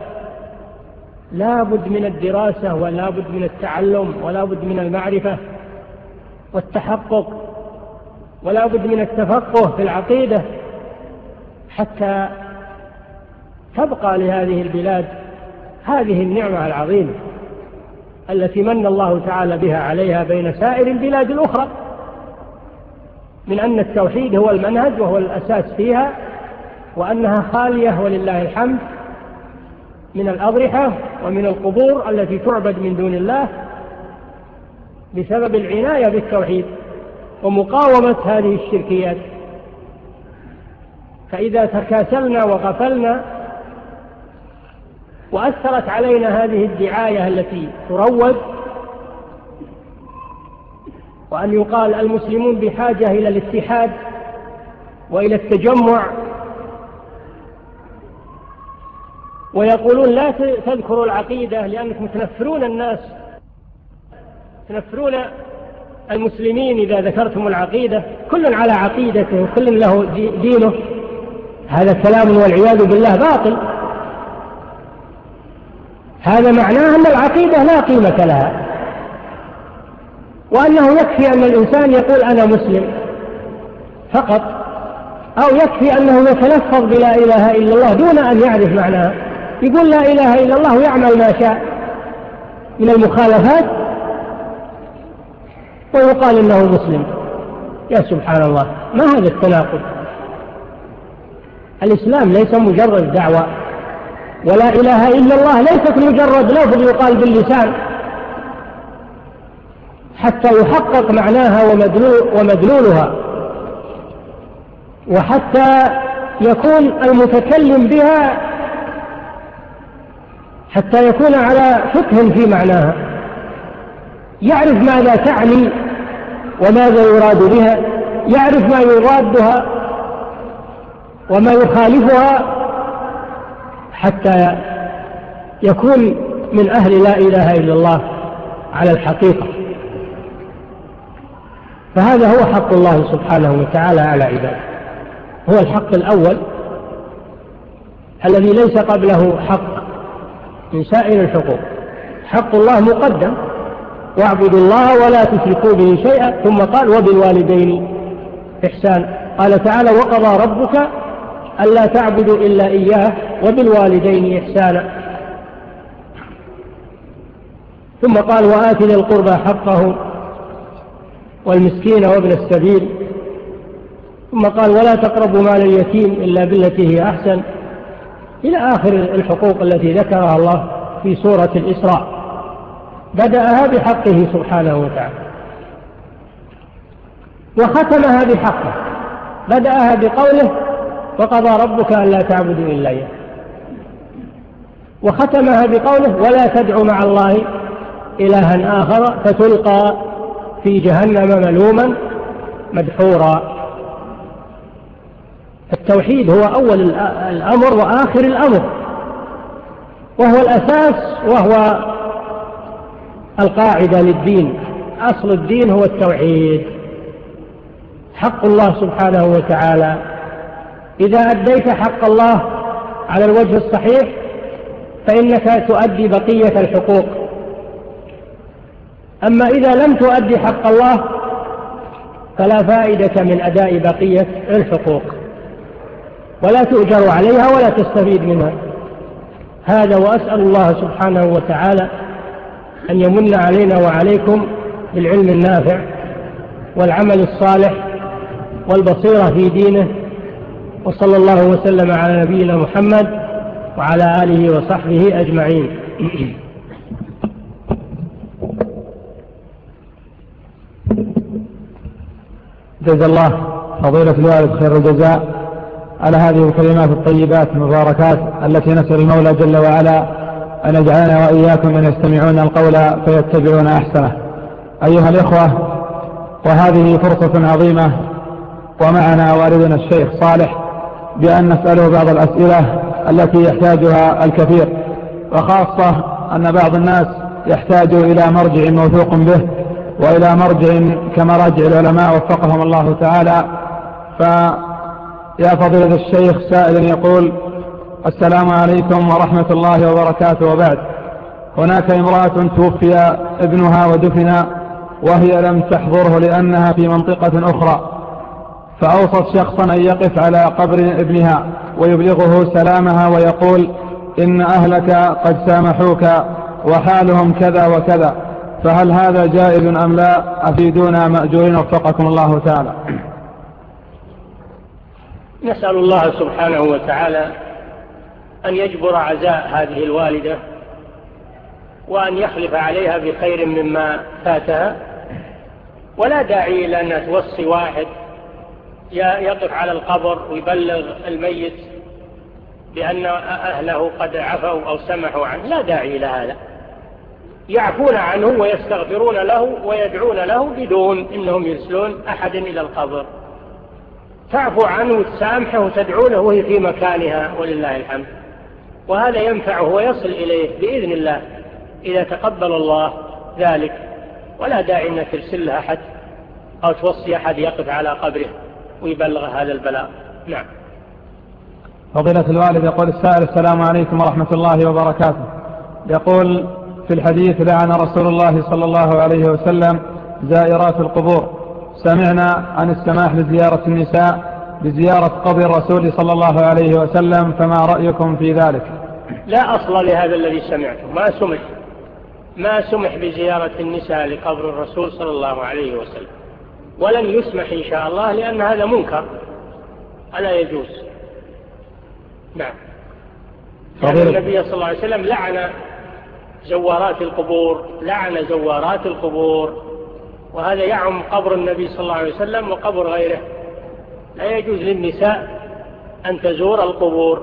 لا بد من الدراسة ولا بد من التعلم ولا بد من المعرفة والتحقق ولا بد من التفقه في العقيدة حتى تبقى لهذه البلاد هذه النعمة العظيمة التي من الله تعالى بها عليها بين سائر البلاد الأخرى. من أن التوحيد هو المنهج وهو الأساس فيها وأنها خالية ولله الحمد من الأضرحة ومن القبور التي تعبد من دون الله بسبب العناية بالتوحيد ومقاومة هذه الشركيات. فإذا تكاسلنا وغفلنا وأثرت علينا هذه الدعاية التي تروج وأن يقال المسلمون بحاجة إلى الاتحاد وإلى التجمع ويقولون لا تذكروا العقيدة لأنكم تنفرون الناس. تنفرون المسلمين إذا ذكرتم العقيدة. كل على عقيدته وكل له دينه. هذا كلام والعياذ بالله باطل. هذا معناه أن العقيدة لا قيمة لها. وأنه يكفي أن الإنسان يقول أنا مسلم فقط أو يكفي أنه يتلفظ بلا إله إلا الله دون أن يعرف معناها يقول لا إله إلا الله ويعمل ما شاء من المخالفات ويقال إنه مسلم. يا سبحان الله ما هذا التناقض؟ الإسلام ليس مجرد دعوة ولا إله إلا الله ليست مجرد لفظ يقال باللسان. حتى يحقق معناها ومدلولها. وحتى يكون المتكلم بها حتى يكون على فقه في معناها. يعرف ماذا تعني وماذا يراد بها يعرف ما يرادها وما يخالفها حتى يكون من أهل لا إله إلا الله على الحقيقة. فهذا هو حق الله سبحانه وتعالى على عباده. هو الحق الأول الذي ليس قبله حق. من سائر الحقوق. حق الله مقدم. واعبدوا الله ولا تشركوا به شيئا. ثم قال وبالوالدين. إحسان. قال تعالى وقضى ربك ألا تعبدوا إلا إياه وبالوالدين إحسانا. ثم قال وآت ذي القربى حقه والمسكين وابن السبيل. ثم قال ولا تقربوا مال اليتيم إلا بالتي هي أحسن. إلى آخر الحقوق التي ذكرها الله في سورة الإسراء. بدأها بحقه سبحانه وتعالى. وختمها بحقه. بدأها بقوله وقضى ربك ألا تعبدوا إلا إياه. وختمها بقوله ولا تدع مع الله إلها آخر فتلقى في جهنم ملوما مدحورا. التوحيد هو أول الأمر وآخر الأمر. وهو الأساس وهو القاعدة للدين. أصل الدين هو التوحيد. حق الله سبحانه وتعالى. إذا أديت حق الله على الوجه الصحيح فإنك تؤدي بقية الحقوق. أما إذا لم تؤدي حق الله فلا فائدة من أداء بقية الحقوق. ولا تؤجر عليها ولا تستفيد منها. هذا وأسأل الله سبحانه وتعالى أن يمن علينا وعليكم بالعلم النافع والعمل الصالح والبصيرة في دينه وصلى الله وسلم على نبينا محمد وعلى آله وصحبه أجمعين. جزا الله فضيلة الوالد خير الجزاء. على هذه الكلمات الطيبات المباركات التي نسأل المولى جل وعلا أن يجعلنا وإياكم من يستمعون القول فيتبعون أحسنه. أيها الإخوة وهذه فرصة عظيمة ومعنا والدنا الشيخ صالح بأن نسأله بعض الأسئلة التي يحتاجها الكثير وخاصة أن بعض الناس يحتاج إلى مرجع موثوق به وإلى مرجع كمراجع العلماء وفقهم الله تعالى فأخذ يا فضيلة الشيخ سائل يقول السلام عليكم ورحمة الله وبركاته. وبعد هناك امرأة توفي ابنها ودفن وهي لم تحضره لأنها في منطقة أخرى فأوصت شخصا أن يقف على قبر ابنها ويبلغه سلامها ويقول إن أهلك قد سامحوك وحالهم كذا وكذا فهل هذا جائز أم لا؟ أفيدونا مأجورين. وفقكم الله تعالى. نسأل الله سبحانه وتعالى أن يجبر عزاء هذه الوالدة وأن يخلف عليها بخير مما فاتها. ولا داعي إلى أن توصي واحد يقف على القبر ويبلغ الميت بأن أهله قد عفوا أو سمحوا عنه. لا داعي إلى هذا. يعفون عنه ويستغفرون له ويدعون له بدون إنهم يرسلون أحد إلى القبر. تعفو عنه وتسامحه وتدعو له وهي في مكانها ولله الحمد. وهذا ينفعه ويصل إليه بإذن الله إذا تقبل الله ذلك. ولا داعي أن ترسل لها أحد أو توصي أحد يقف على قبره ويبلغ هذا البلاغ. نعم. فضيلة الوالد يقول السائل السلام عليكم ورحمة الله وبركاته. يقول في الحديث لعن رسول الله صلى الله عليه وسلم زائرات القبور. سمعنا عن السماح لزيارة النساء بزيارة قبر الرسول صلى الله عليه وسلم فما رأيكم في ذلك؟ لا أصل لهذا الذي سمعته. ما سمح ما سمح بزيارة النساء لقبر الرسول صلى الله عليه وسلم. ولن يسمح إن شاء الله لأن هذا منكر. ألا يجوز؟ نعم. يعني النبي صلى الله عليه وسلم لعن زوارات القبور لعن زوارات القبور. وهذا يعم قبر النبي صلى الله عليه وسلم وقبر غيره. لا يجوز للنساء أن تزور القبور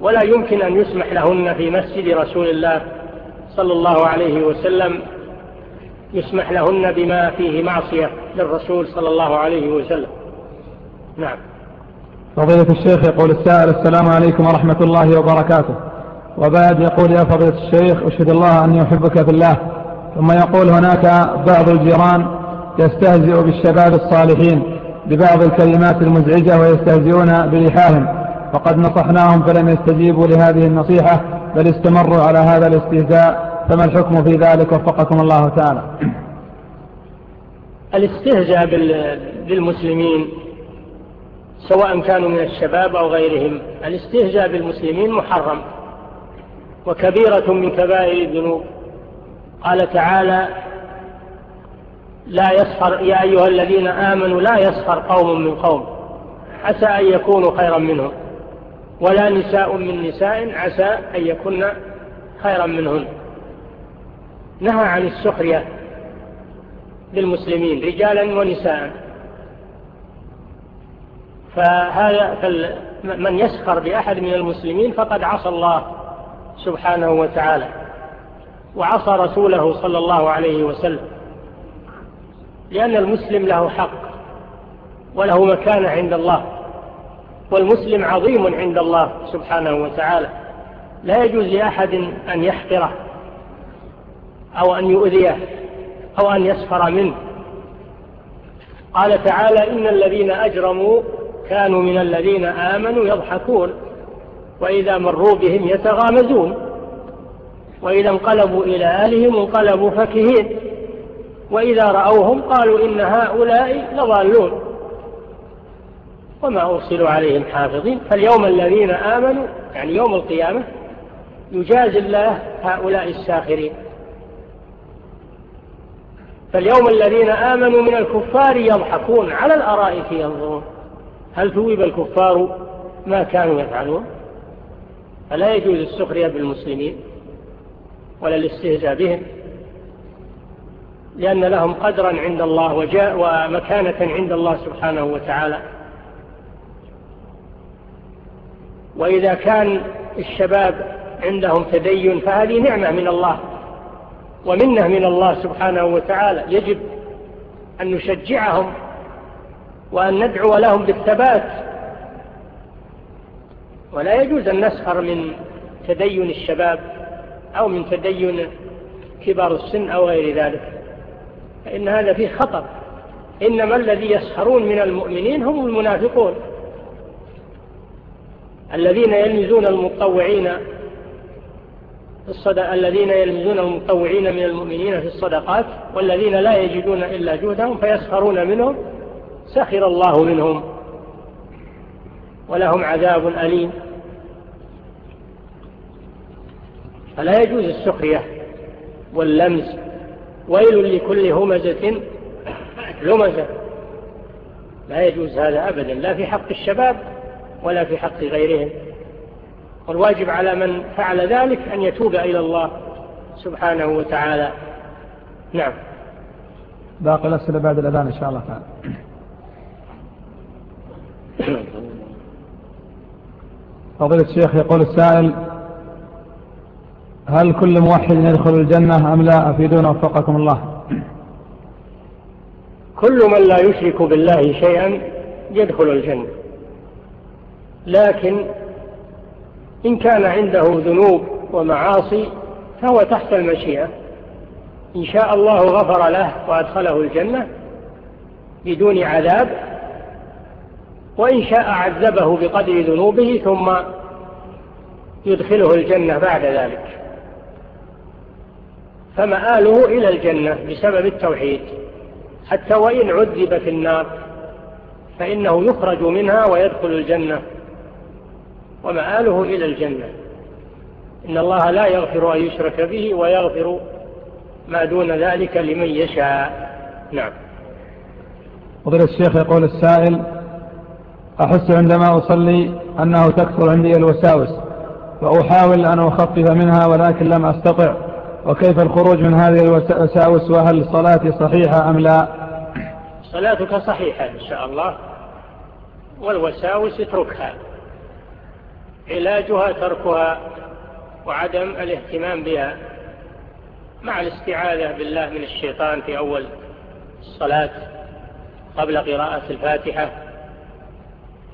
ولا يمكن أن يسمح لهن في مسجد رسول الله صلى الله عليه وسلم يسمح لهن بما فيه معصية للرسول صلى الله عليه وسلم. نعم. فضيلة الشيخ يقول السائل السلام عليكم ورحمة الله وبركاته. وبعد يقول يا فضيلة الشيخ أشهد الله أني أحبك في الله. ثم يقول هناك بعض الجيران يستهزئ بالشباب الصالحين ببعض الكلمات المزعجة ويستهزئون بلحاهم وقد نصحناهم فلم يستجيبوا لهذه النصيحة بل استمروا على هذا الاستهزاء. فما الحكم في ذلك؟ وفقكم الله تعالى. الاستهزاء بالمسلمين سواء كانوا من الشباب أو غيرهم الاستهزاء بالمسلمين محرم وكبيرة من كبائر الذنوب. قال تعالى لا يسخر يا أيها الذين آمنوا لا يسخر قوم من قوم عسى أن يكونوا خيرا منهم ولا نساء من نساء عسى أن يكون خيرا منهن. نهى عن السخرية للمسلمين رجالا ونساء. فهذا من يسخر بأحد من المسلمين فقد عصى الله سبحانه وتعالى. وعصى رسوله صلى الله عليه وسلم. لأن المسلم له حق وله مكانة عند الله والمسلم عظيم عند الله سبحانه وتعالى. لا يجوز لأحد أن يحقره أو أن يؤذيه أو أن يسفر منه. قال تعالى إن الذين أجرموا كانوا من الذين آمنوا يضحكون وإذا مروا بهم يتغامزون. وإذا انقلبوا إلى أهلهم انقلبوا فكهين. وإذا رأوهم قالوا إن هؤلاء لضالون. وما أرسلوا عليهم حافظين. فاليوم الذين آمنوا يعني يوم القيامة يجازي الله هؤلاء الساخرين. فاليوم الذين آمنوا من الكفار يضحكون على الأرائك ينظرون. هل ثوب الكفار ما كانوا يفعلون؟ فلا يجوز السخرية بالمسلمين. ولا الاستهزاء بهم لأن لهم قدرا عند الله وجاء ومكانة عند الله سبحانه وتعالى. وإذا كان الشباب عندهم تدين فهذه نعمة من الله ومنة من الله سبحانه وتعالى. يجب أن نشجعهم وأن ندعو لهم بالثبات. ولا يجوز أن نسخر من تدين الشباب أو من تدين كبار السن أو غير ذلك فإن هذا فيه خطر. إنما الذي يسخرون من المؤمنين هم المنافقون. الذين يلمزون المطوعين الذين يلمزون المطوعين من المؤمنين في الصدقات والذين لا يجدون إلا جهدهم فيسخرون منهم سخر الله منهم ولهم عذاب أليم. فلا يجوز السخرية واللمز ويل لكل همزة لمزة. لا يجوز هذا أبدا لا في حق الشباب ولا في حق غيرهم. والواجب على من فعل ذلك أن يتوب إلى الله سبحانه وتعالى. نعم. باقي الأسئلة بعد الأذان إن شاء الله تعالى. فضيلة الشيخ يقول السائل هل كل موحد يدخل الجنة أم لا؟ أفيدون وفقكم الله. كل من لا يشرك بالله شيئا يدخل الجنة. لكن إن كان عنده ذنوب ومعاصي فهو تحت المشيئة. إن شاء الله غفر له وأدخله الجنة بدون عذاب. وإن شاء عذبه بقدر ذنوبه ثم يدخله الجنة بعد ذلك. فمآله إلى الجنة بسبب التوحيد. حتى وإن عذب في النار فإنه يخرج منها ويدخل الجنة. ومآله إلى الجنة. إن الله لا يغفر أن يشرك به ويغفر ما دون ذلك لمن يشاء. نعم. فضيلة الشيخ يقول السائل أحس عندما أصلي أنه تكثر عندي الوساوس وأحاول أن أخفف منها ولكن لم أستطع. وكيف الخروج من هذه الوساوس؟ وهل صلاتي صحيحة أم لا؟ صلاتك صحيحة إن شاء الله والوساوس اتركها. علاجها تركها وعدم الاهتمام بها. مع الاستعاذة بالله من الشيطان في أول الصلاة قبل قراءة الفاتحة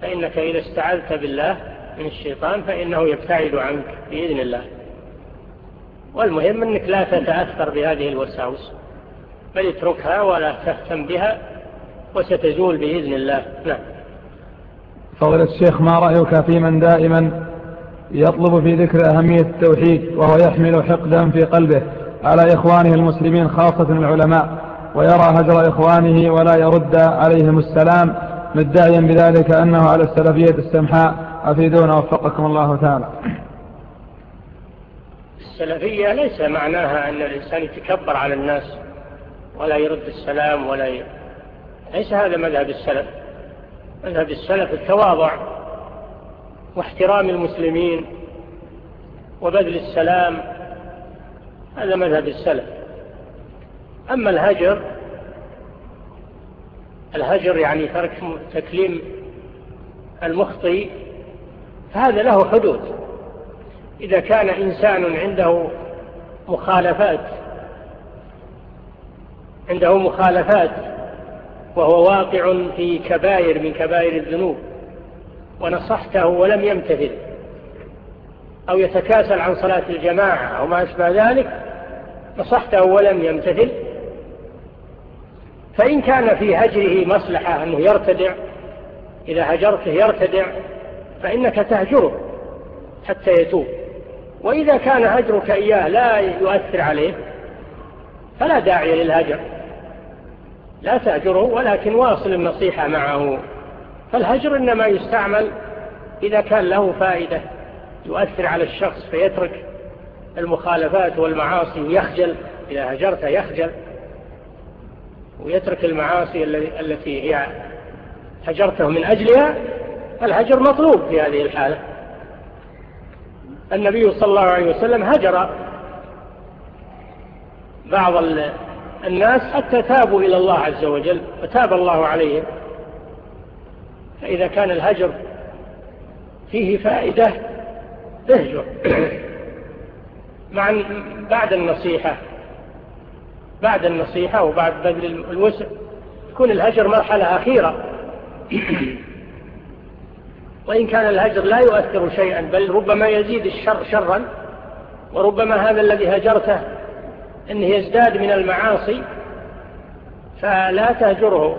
فإنك إذا استعذت بالله من الشيطان فإنه يبتعد عنك بإذن الله. والمهم أنك لا تتأثر بهذه الوساوس بل اتركها ولا تهتم بها وستزول بإذن الله. نعم. فقال الشيخ ما رأيك في من دائما يطلب في ذكر أهمية التوحيد وهو يحمل حقدا في قلبه على إخوانه المسلمين خاصة العلماء ويرى هجر إخوانه ولا يرد عليهم السلام مدعيا بذلك أنه على السلفية السمحاء. أفيدونا وفقكم الله تعالى. السلفية ليس معناها أن الإنسان يتكبر على الناس ولا يرد السلام ولا ي... ليس هذا مذهب السلف. مذهب السلف التواضع واحترام المسلمين وبذل السلام هذا مذهب السلف. أما الهجر الهجر يعني ترك تكليم المخطئ فهذا له حدود. إذا كان إنسان عنده مخالفات عنده مخالفات وهو واقع في كبائر من كبائر الذنوب ونصحته ولم يمتثل أو يتكاسل عن صلاة الجماعة أو ما أشبه ذلك نصحته ولم يمتثل. فإن كان في هجره مصلحة أنه يرتدع إذا هجرته يرتدع فإنك تهجره حتى يتوب. وإذا كان هجرك إياه لا يؤثر عليه فلا داعي للهجر. لا تأجره ولكن واصل النصيحة معه. فالهجر إنما يستعمل إذا كان له فائدة يؤثر على الشخص فيترك المخالفات والمعاصي ويخجل إذا هجرت يخجل ويترك المعاصي التي هي هجرته من أجلها الهجر مطلوب في هذه الحالة. النبي صلى الله عليه وسلم هجر بعض الناس حتى تابوا إلى الله عز وجل فتاب الله عليهم. فإذا كان الهجر فيه فائدة اهجر. مع بعد النصيحة بعد النصيحة وبعد بذل الوسع يكون الهجر مرحلة أخيرة. وإن كان الهجر لا يؤثر شيئا بل ربما يزيد الشر شرا وربما هذا الذي هجرته أنه يزداد من المعاصي فلا تهجره.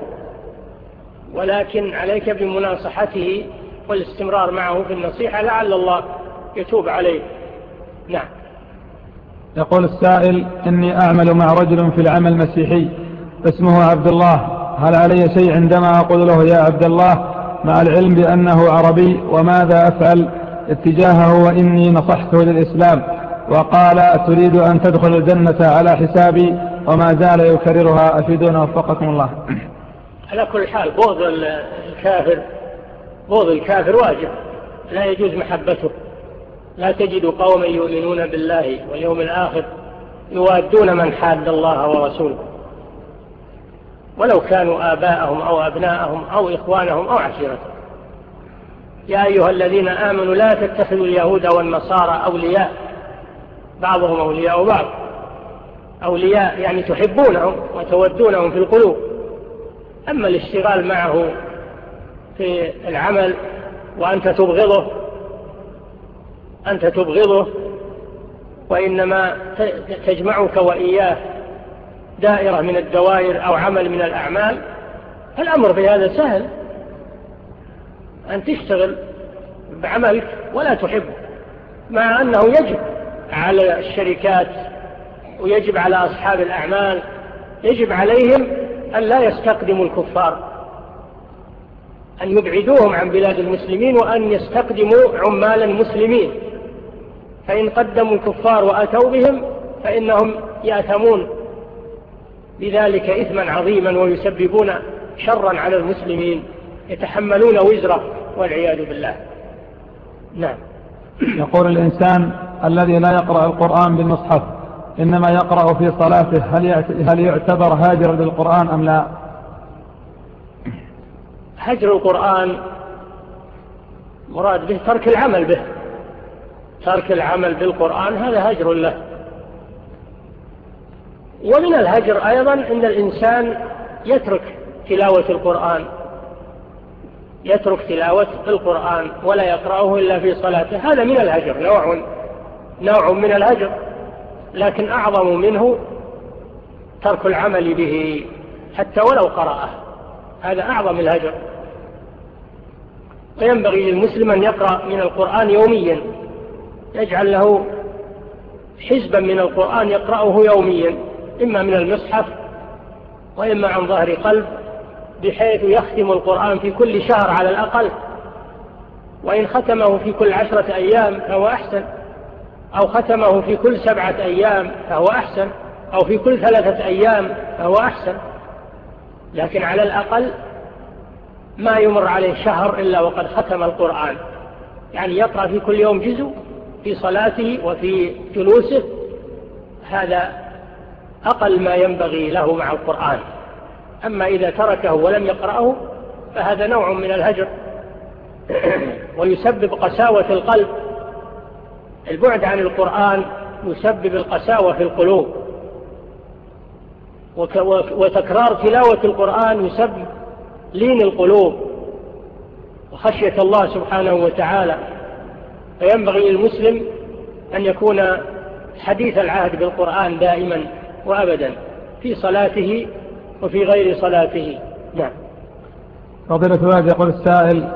ولكن عليك بمناصحته والاستمرار معه في النصيحة لعل الله يتوب عليه. نعم. يقول السائل إني أعمل مع رجل في العمل المسيحي اسمه عبد الله. هل علي شيء عندما أقول له يا عبد الله؟ مع العلم بأنه عربي وماذا أفعل؟ اتجاهه وإني نصحته للإسلام وقال تريد أن تدخل الجنة على حسابي وما زال يكررها أفيدونا وفقكم الله. على كل حال بوض الكافر بوض الكافر واجب لا يجوز محبته. لا تجد قوما يؤمنون بالله واليوم الآخر يوادون من حاد الله ورسوله. ولو كانوا آباءهم أو أبناءهم أو إخوانهم أو عشيرتهم. يا أيها الذين آمنوا لا تتخذوا اليهود والنصارى أولياء. بعضهم أولياء بعض. أولياء يعني تحبونهم وتودونهم في القلوب. أما الاشتغال معه في العمل وأنت تبغضه أنت تبغضه وإنما تجمعك وإياه دائرة من الدوائر أو عمل من الأعمال فالأمر في هذا سهل. أن تشتغل بعملك ولا تحبه مع أنه يجب على الشركات ويجب على أصحاب الأعمال يجب عليهم أن لا يستقدموا الكفار أن يبعدوهم عن بلاد المسلمين وأن يستقدموا عمالا مسلمين فإن قدموا الكفار وأتوا بهم فإنهم يأثمون بذلك إثما عظيما ويسببون شرا على المسلمين يتحملون وزره والعياذ بالله. نعم. يقول الإنسان الذي لا يقرأ القرآن بالمصحف إنما يقرأ في صلاته هل يعتبر هاجرا للقرآن أم لا؟ هجر القرآن مراد به ترك العمل به. ترك العمل بالقرآن هذا هجر له. ومن الهجر أيضا أن الإنسان يترك تلاوة القرآن يترك تلاوة القرآن ولا يقرأه إلا في صلاته هذا من الهجر نوع نوع من الهجر لكن أعظم منه ترك العمل به حتى ولو قرأه هذا أعظم الهجر. وينبغي للمسلم أن يقرأ من القرآن يوميا يجعل له حزبا من القرآن يقرأه يوميا. إما من المصحف وإما عن ظهر قلب بحيث يختم القرآن في كل شهر على الأقل وإن ختمه في كل عشرة أيام فهو أحسن أو ختمه في كل سبعة أيام فهو أحسن أو في كل ثلاثة أيام فهو أحسن. لكن على الأقل ما يمر عليه شهر إلا وقد ختم القرآن. يعني يقرأ في كل يوم جزء في صلاته وفي جلوسه هذا أقل ما ينبغي له مع القرآن. أما إذا تركه ولم يقرأه فهذا نوع من الهجر. ويسبب قساوة القلب. البعد عن القرآن يسبب القساوة في القلوب. وتكرار تلاوة القرآن يسبب لين القلوب وخشية الله سبحانه وتعالى. فينبغي للمسلم أن يكون حديث العهد بالقرآن دائما. وأبدا في صلاته وفي غير صلاته. نعم. فضيلة الوالد يقول السائل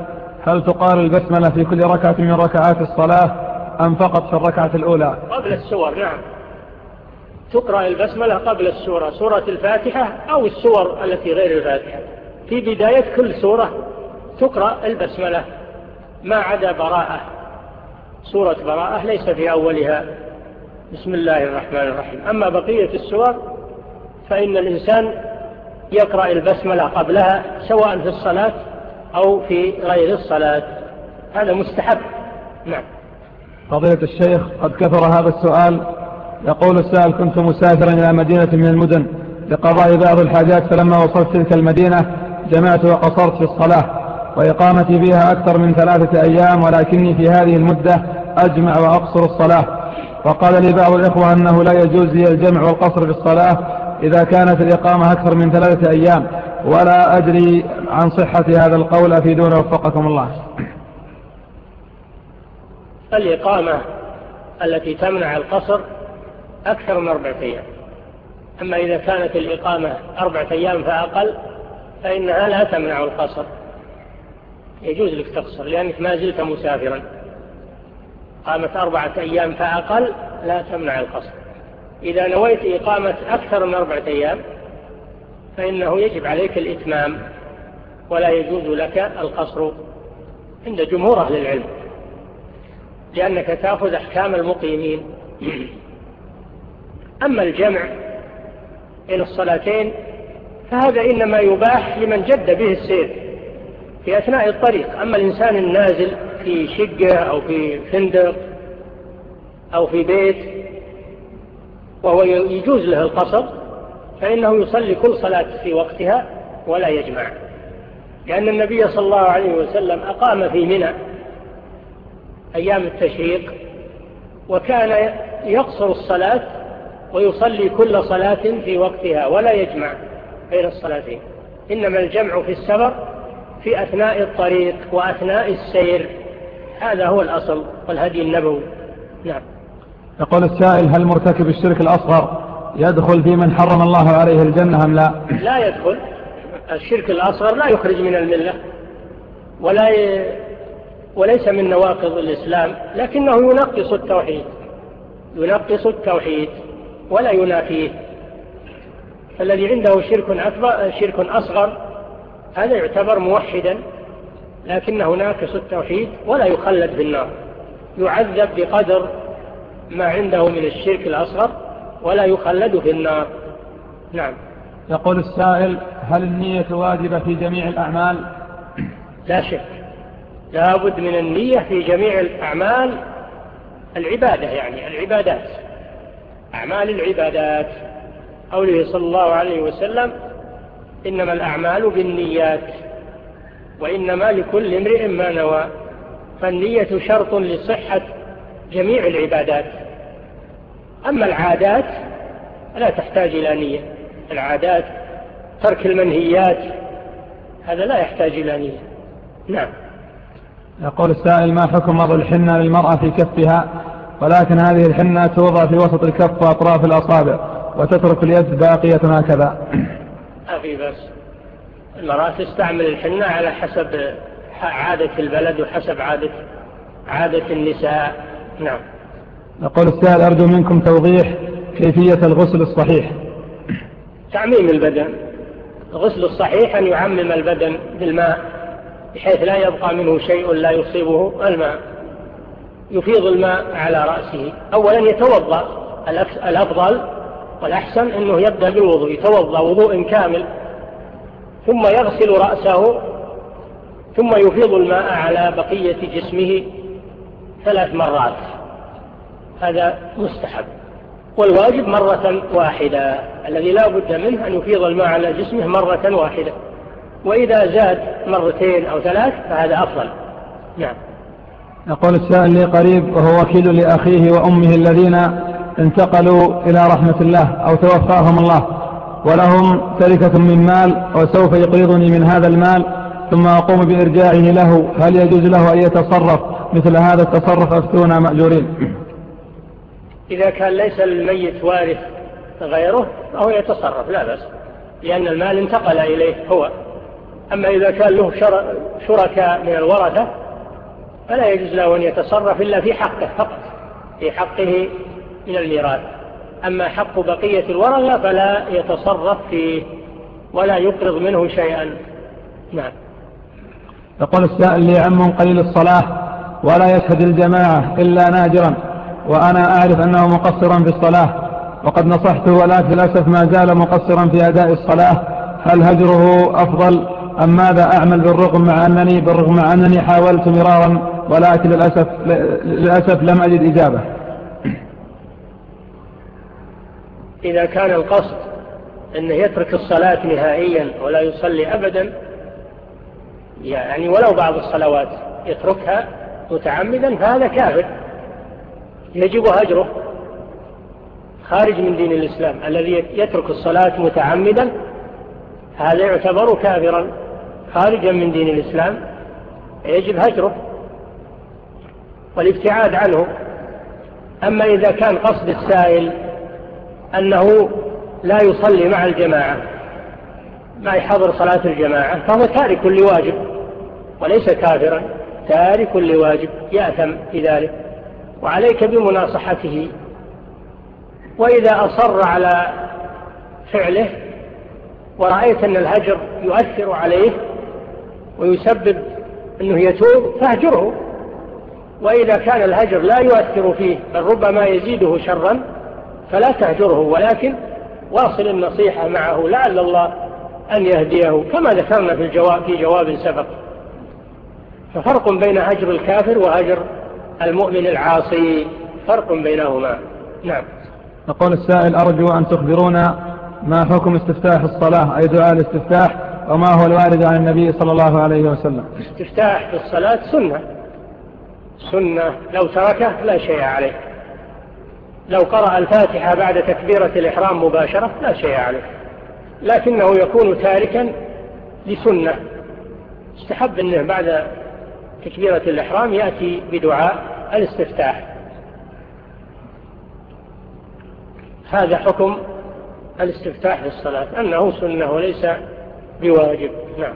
هل تقال البسملة في كل ركعة من ركعات الصلاة أم فقط في الركعة الأولى؟ قبل السور نعم. تقرأ البسملة قبل السورة سورة الفاتحة أو السور التي غير الفاتحة. في بداية كل سورة تقرأ البسملة ما عدا براءة. سورة براءة ليس في أولها. بسم الله الرحمن الرحيم. أما بقية السور فإن الإنسان يقرأ البسملة قبلها سواء في الصلاة أو في غير الصلاة. هذا مستحب. نعم. فضيلة الشيخ قد كثر هذا السؤال. يقول السائل كنت مسافرا إلى مدينة من المدن لقضاء بعض الحاجات فلما وصلت تلك المدينة جمعت وقصرت في الصلاة وإقامتي بها أكثر من ثلاثة أيام ولكني في هذه المدة أجمع وأقصر الصلاة. وقال لي بعض الإخوة أنه لا يجوز لي الجمع والقصر في الصلاة إذا كانت الإقامة أكثر من ثلاثة أيام ولا أدري عن صحة هذا القول أفيدونا وفقكم الله. الإقامة التي تمنع القصر أكثر من أربعة أيام. أما إذا كانت الإقامة أربعة أيام فأقل فإنها لا تمنع القصر. يجوز لك تقصر لأنك ما زلت مسافرا. قامت أربعة أيام فأقل لا تمنع القصر. إذا نويت إقامة أكثر من أربعة أيام فإنه يجب عليك الإتمام ولا يجوز لك القصر عند جمهور أهل العلم لأنك تأخذ أحكام المقيمين. أما الجمع إلى الصلاتين فهذا إنما يباح لمن جد به السير في أثناء الطريق. أما الإنسان النازل في شقة أو في فندق أو في بيت وهو يجوز له القصر فإنه يصلي كل صلاة في وقتها ولا يجمع. لأن النبي صلى الله عليه وسلم أقام في منى أيام التشريق وكان يقصر الصلاة ويصلي كل صلاة في وقتها ولا يجمع بين الصلاتين. إنما الجمع في السفر في أثناء الطريق وأثناء السير. هذا هو الأصل والهدي النبوي. نعم. يقول السائل هل مرتكب الشرك الأصغر يدخل في من حرم الله عليه الجنة أم لا؟ لا يدخل. الشرك الأصغر لا يخرج من الملة ولا ي... وليس من نواقض الإسلام لكنه ينقص التوحيد. ينقص التوحيد ولا ينافيه. الذي عنده شرك أكبر شرك أصغر هذا يعتبر موحدا. لكنه ناقص التوحيد ولا يخلد بالنار. يعذب بقدر ما عنده من الشرك الأصغر ولا يخلد في النار. نعم. يقول السائل هل النية واجبة في جميع الأعمال؟ لا شك. لابد من النية في جميع الأعمال العبادة يعني العبادات. أعمال العبادات. قوله صلى الله عليه وسلم إنما الأعمال بالنيات. وإنما لكل امرئ ما نوى فالنية شرط لصحة جميع العبادات. أما العادات لا تحتاج إلى نية. العادات ترك المنهيات هذا لا يحتاج إلى نية. نعم. يقول السائل ما حكم مضي الحنة للمرأة في كفها؟ ولكن هذه الحنة توضع في وسط الكف وأطراف الأصابع وتترك اليد باقية هكذا. ما في بس. المرأة تستعمل الحنة على حسب عادة البلد وحسب عادة عادة النساء. نعم. نقول السائل أرجو منكم توضيح كيفية الغسل الصحيح. تعميم البدن. الغسل الصحيح أن يعمم البدن بالماء بحيث لا يبقى منه شيء لا يصيبه الماء. يفيض الماء على رأسه. أولا يتوضأ. الأفضل والأحسن أنه يبدأ بالوضوء يتوضأ وضوء كامل. ثم يغسل رأسه ثم يفيض الماء على بقية جسمه ثلاث مرات. هذا مستحب. والواجب مرة واحدة. الذي لا بد منه أن يفيض الماء على جسمه مرة واحدة. وإذا زاد مرتين أو ثلاث فهذا أفضل. نعم. يقول السائل لي قريب وهو وكيل لأخيه وأمه الذين انتقلوا إلى رحمة الله أو توفاهم الله. ولهم تركة من مال وسوف يقرضني من هذا المال ثم أقوم بإرجاعه له. هل يجوز له أن يتصرف؟ مثل هذا التصرف أفتونا مأجورين. إذا كان ليس الميت وارث غيره فهو يتصرف لا بس لأن المال انتقل إليه هو. أما إذا كان له شركاء من الورثة فلا يجوز له أن يتصرف إلا في حقه فقط في حقه من الميراث. أما حق بقية الورقة فلا يتصرف فيه ولا يقرض منه شيئا. نعم. يقول السائل لي عم قليل الصلاة ولا يشهد الجماعة إلا نادرا وأنا أعرف أنه مقصرا في الصلاة وقد نصحته ولكن للأسف ما زال مقصرا في أداء الصلاة. هل هجره أفضل أم ماذا أعمل بالرغم مع أنني بالرغم مع أنني حاولت مرارا ولكن للأسف للأسف لم أجد إجابة. إذا كان القصد أنه يترك الصلاة نهائيا ولا يصلي أبدا يعني ولو بعض الصلوات يتركها متعمدا فهذا كافر. يجب هجره خارج من دين الإسلام. الذي يترك الصلاة متعمدا هذا يعتبر كافرا خارجا من دين الإسلام. يجب هجره والابتعاد عنه. أما إذا كان قصد السائل أنه لا يصلي مع الجماعة ما يحضر صلاة الجماعة فهو تارك لواجب وليس كافرا تارك لواجب يأثم في ذلك وعليك بمناصحته. وإذا أصر على فعله ورأيت أن الهجر يؤثر عليه ويسبب أنه يتوب فاهجره. وإذا كان الهجر لا يؤثر فيه بل ربما يزيده شرا فلا تهجره ولكن واصل النصيحة معه لعل الله أن يهديه كما ذكرنا في الجواب في جواب سبق. ففرق بين هجر الكافر وهجر المؤمن العاصي فرق بينهما. نعم. يقول السائل أرجو أن تخبرونا ما حكم استفتاح الصلاة أي دعاء الاستفتاح وما هو الوارد عن النبي صلى الله عليه وسلم؟ استفتاح في الصلاة سنة. سنة لو تركه لا شيء عليه. لو قرأ الفاتحة بعد تكبيرة الإحرام مباشرة لا شيء عليه. لكنه يكون تاركا لسنة. استحب أنه بعد تكبيرة الإحرام يأتي بدعاء الاستفتاح. هذا حكم الاستفتاح للصلاة. أنه سنة وليس بواجب. نعم.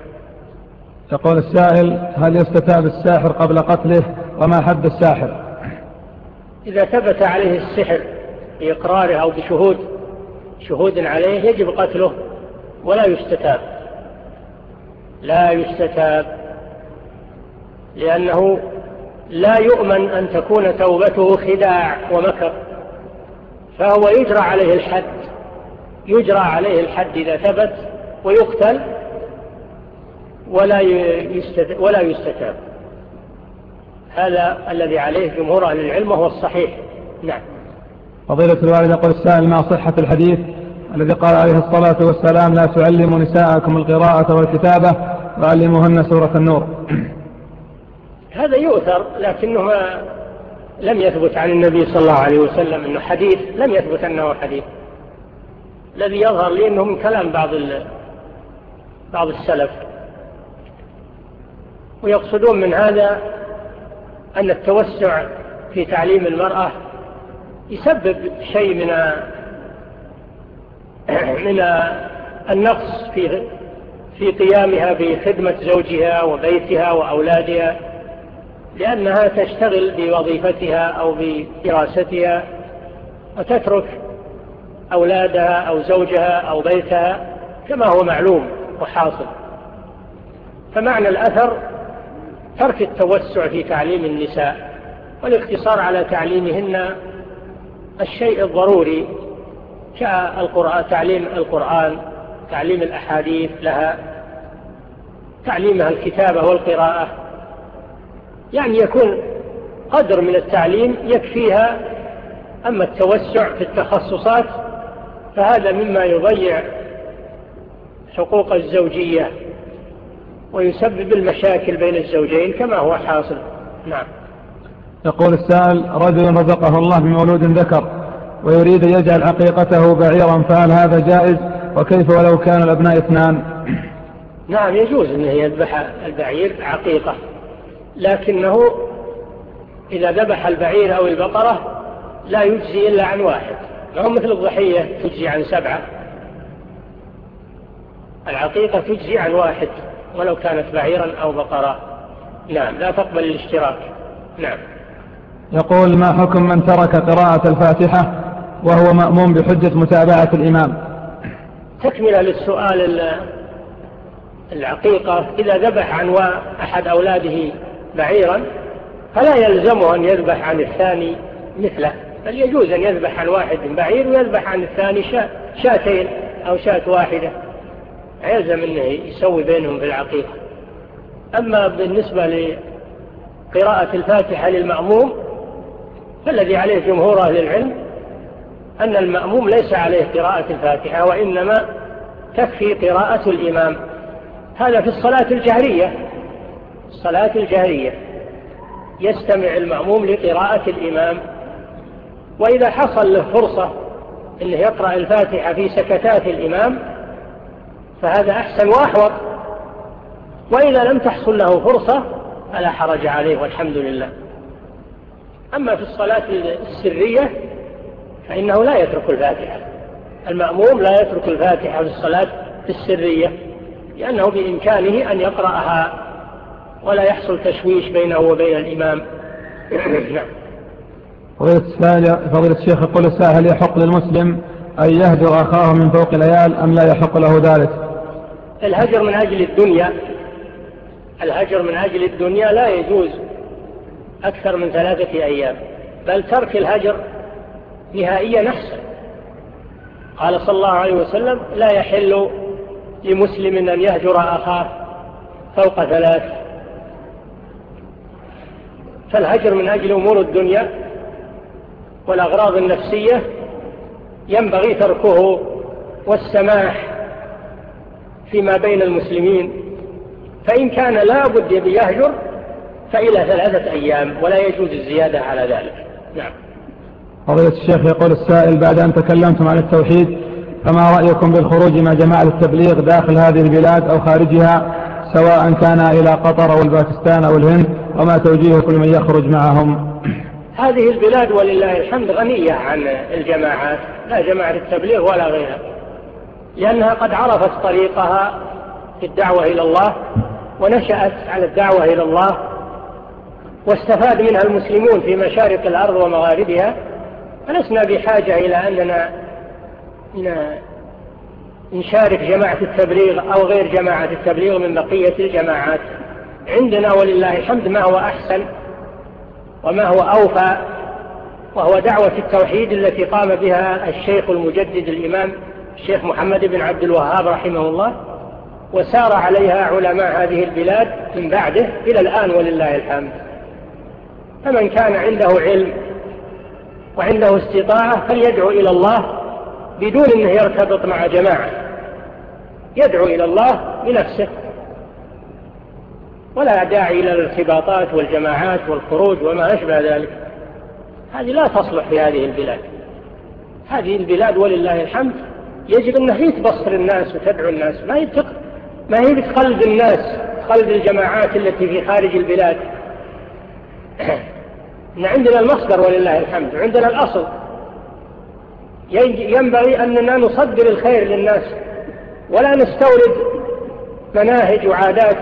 يقول السائل هل يستتاب الساحر قبل قتله وما حد الساحر؟ إذا ثبت عليه السحر بإقراره أو بشهود شهود عليه يجب قتله ولا يستتاب. لا يستتاب لأنه لا يؤمن أن تكون توبته خداع ومكر فهو يجرى عليه الحد يجرى عليه الحد إذا ثبت ويقتل ولا يستتاب. هذا الذي عليه جمهور أهل العلم وهو الصحيح. نعم. فضيلة الوالد يقول السائل ما صحة الحديث الذي قال عليه الصلاة والسلام لا تعلموا نساءكم القراءة والكتابة وعلموهن سورة النور. هذا يؤثر لكنه لم يثبت عن النبي صلى الله عليه وسلم أنه حديث لم يثبت أنه حديث. الذي يظهر لي أنه من كلام بعض بعض السلف. ويقصدون من هذا أن التوسع في تعليم المرأة يسبب شيء من من النقص في في قيامها بخدمة زوجها وبيتها وأولادها لأنها تشتغل بوظيفتها أو بدراستها وتترك أولادها أو زوجها أو بيتها كما هو معلوم وحاصل. فمعنى الأثر ترك التوسع في تعليم النساء والاقتصار على تعليمهن الشيء الضروري. كالقرآن تعليم القرآن تعليم الأحاديث لها تعليمها الكتابة والقراءة. يعني يكون قدر من التعليم يكفيها. أما التوسع في التخصصات فهذا مما يضيع حقوق الزوجية. ويسبب المشاكل بين الزوجين كما هو حاصل. نعم. يقول السائل رجل رزقه الله بمولود ذكر ويريد أن يجعل عقيقته بعيرا فهل هذا جائز؟ وكيف ولو كان الأبناء اثنان؟ نعم يجوز أنه يذبح البعير عقيقة لكنه إذا ذبح البعير أو البقرة لا يجزي إلا عن واحد. فهو مثل الضحية تجزي عن سبعة. العقيقة تجزي عن واحد. ولو كانت بعيرا أو بقرة نعم لا تقبل الاشتراك. نعم. يقول ما حكم من ترك قراءة الفاتحة وهو مأموم بحجة متابعة الإمام؟ تكمل للسؤال العقيقة إذا ذبح عن أحد أولاده بعيرا فلا يلزمه أن يذبح عن الثاني مثله بل يجوز أن يذبح عن واحد بعير ويذبح عن الثاني شاتين أو شات واحدة. عازم أنه يسوي بينهم في العقيقة أما بالنسبة لقراءة الفاتحة للمأموم فالذي عليه جمهور أهل العلم أن المأموم ليس عليه قراءة الفاتحة وإنما تكفي قراءة الإمام. هذا في الصلاة الجهرية. الصلاة الجهرية. يستمع المأموم لقراءة الإمام. وإذا حصل له فرصة أنه يقرأ الفاتحة في سكتات الإمام فهذا أحسن وأحوط. وإذا لم تحصل له فرصة فلا حرج عليه والحمد لله. أما في الصلاة السرية فإنه لا يترك الفاتحة. المأموم لا يترك الفاتحة في الصلاة السرية لأنه بإمكانه أن يقرأها ولا يحصل تشويش بينه وبين الإمام. نعم. فضيلة السائل فضيلة الشيخ يقول السائل هل يحق للمسلم أن يهجر أخاه من فوق العيال أم لا يحق له ذلك؟ الهجر من أجل الدنيا. الهجر من أجل الدنيا لا يجوز أكثر من ثلاثة أيام بل ترك الهجر نهائيا نحسن قال صلى الله عليه وسلم لا يحل لمسلم أن يهجر أخاه فوق ثلاث. فالهجر من أجل أمور الدنيا والأغراض النفسية ينبغي تركه والسماح فيما بين المسلمين فإن كان لا بد بيهجر فإلى ثلاثة أيام ولا يجوز الزيادة على ذلك. نعم. قضية الشيخ يقول السائل بعد أن تكلمتم عن التوحيد فما رأيكم بالخروج مع جماعة التبليغ داخل هذه البلاد أو خارجها سواء كان إلى قطر أو الباكستان أو الهند وما توجيه كل من يخرج معهم؟ هذه البلاد ولله الحمد غنية عن الجماعات لا جماعة التبليغ ولا غيرها. لأنها قد عرفت طريقها في الدعوة إلى الله ونشأت على الدعوة إلى الله واستفاد منها المسلمون في مشارق الأرض ومغاربها. فلسنا بحاجة إلى أننا نشارك جماعة التبليغ أو غير جماعة التبليغ من بقية الجماعات. عندنا ولله الحمد ما هو أحسن وما هو أوفى وهو دعوة التوحيد التي قام بها الشيخ المجدد الإمام الشيخ محمد بن عبد الوهاب رحمه الله وسار عليها علماء هذه البلاد من بعده إلى الآن ولله الحمد. فمن كان عنده علم وعنده استطاعة فليدعو إلى الله بدون أنه يرتبط مع جماعة. يدعو إلى الله بنفسه ولا داعي إلى الارتباطات والجماعات والخروج وما أشبه ذلك. هذه لا تصلح في هذه البلاد. هذه البلاد ولله الحمد. يجب أنها هي تبصر الناس وتدعو الناس. ما هي ما هي بتخلد الناس تقلد الجماعات التي في خارج البلاد؟ إن عندنا المصدر ولله الحمد عندنا الأصل. ينبغي أننا نصدر الخير للناس ولا نستورد مناهج وعادات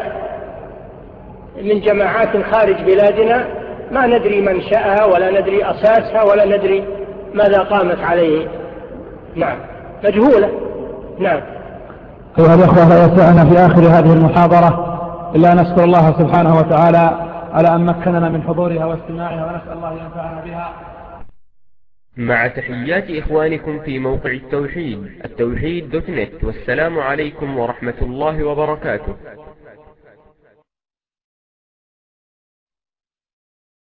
من جماعات خارج بلادنا. ما ندري منشأها ولا ندري أساسها ولا ندري ماذا قامت عليه. نعم. مجهولة. نعم. أيها الأخوة لا يسعنا في آخر هذه المحاضرة إلا نشكر الله سبحانه وتعالى على أن مكننا من حضورها واستماعها ونسأل الله أن ينفعنا بها. مع تحيات إخوانكم في موقع التوحيد التوحيد دوت نت والسلام عليكم ورحمة الله وبركاته.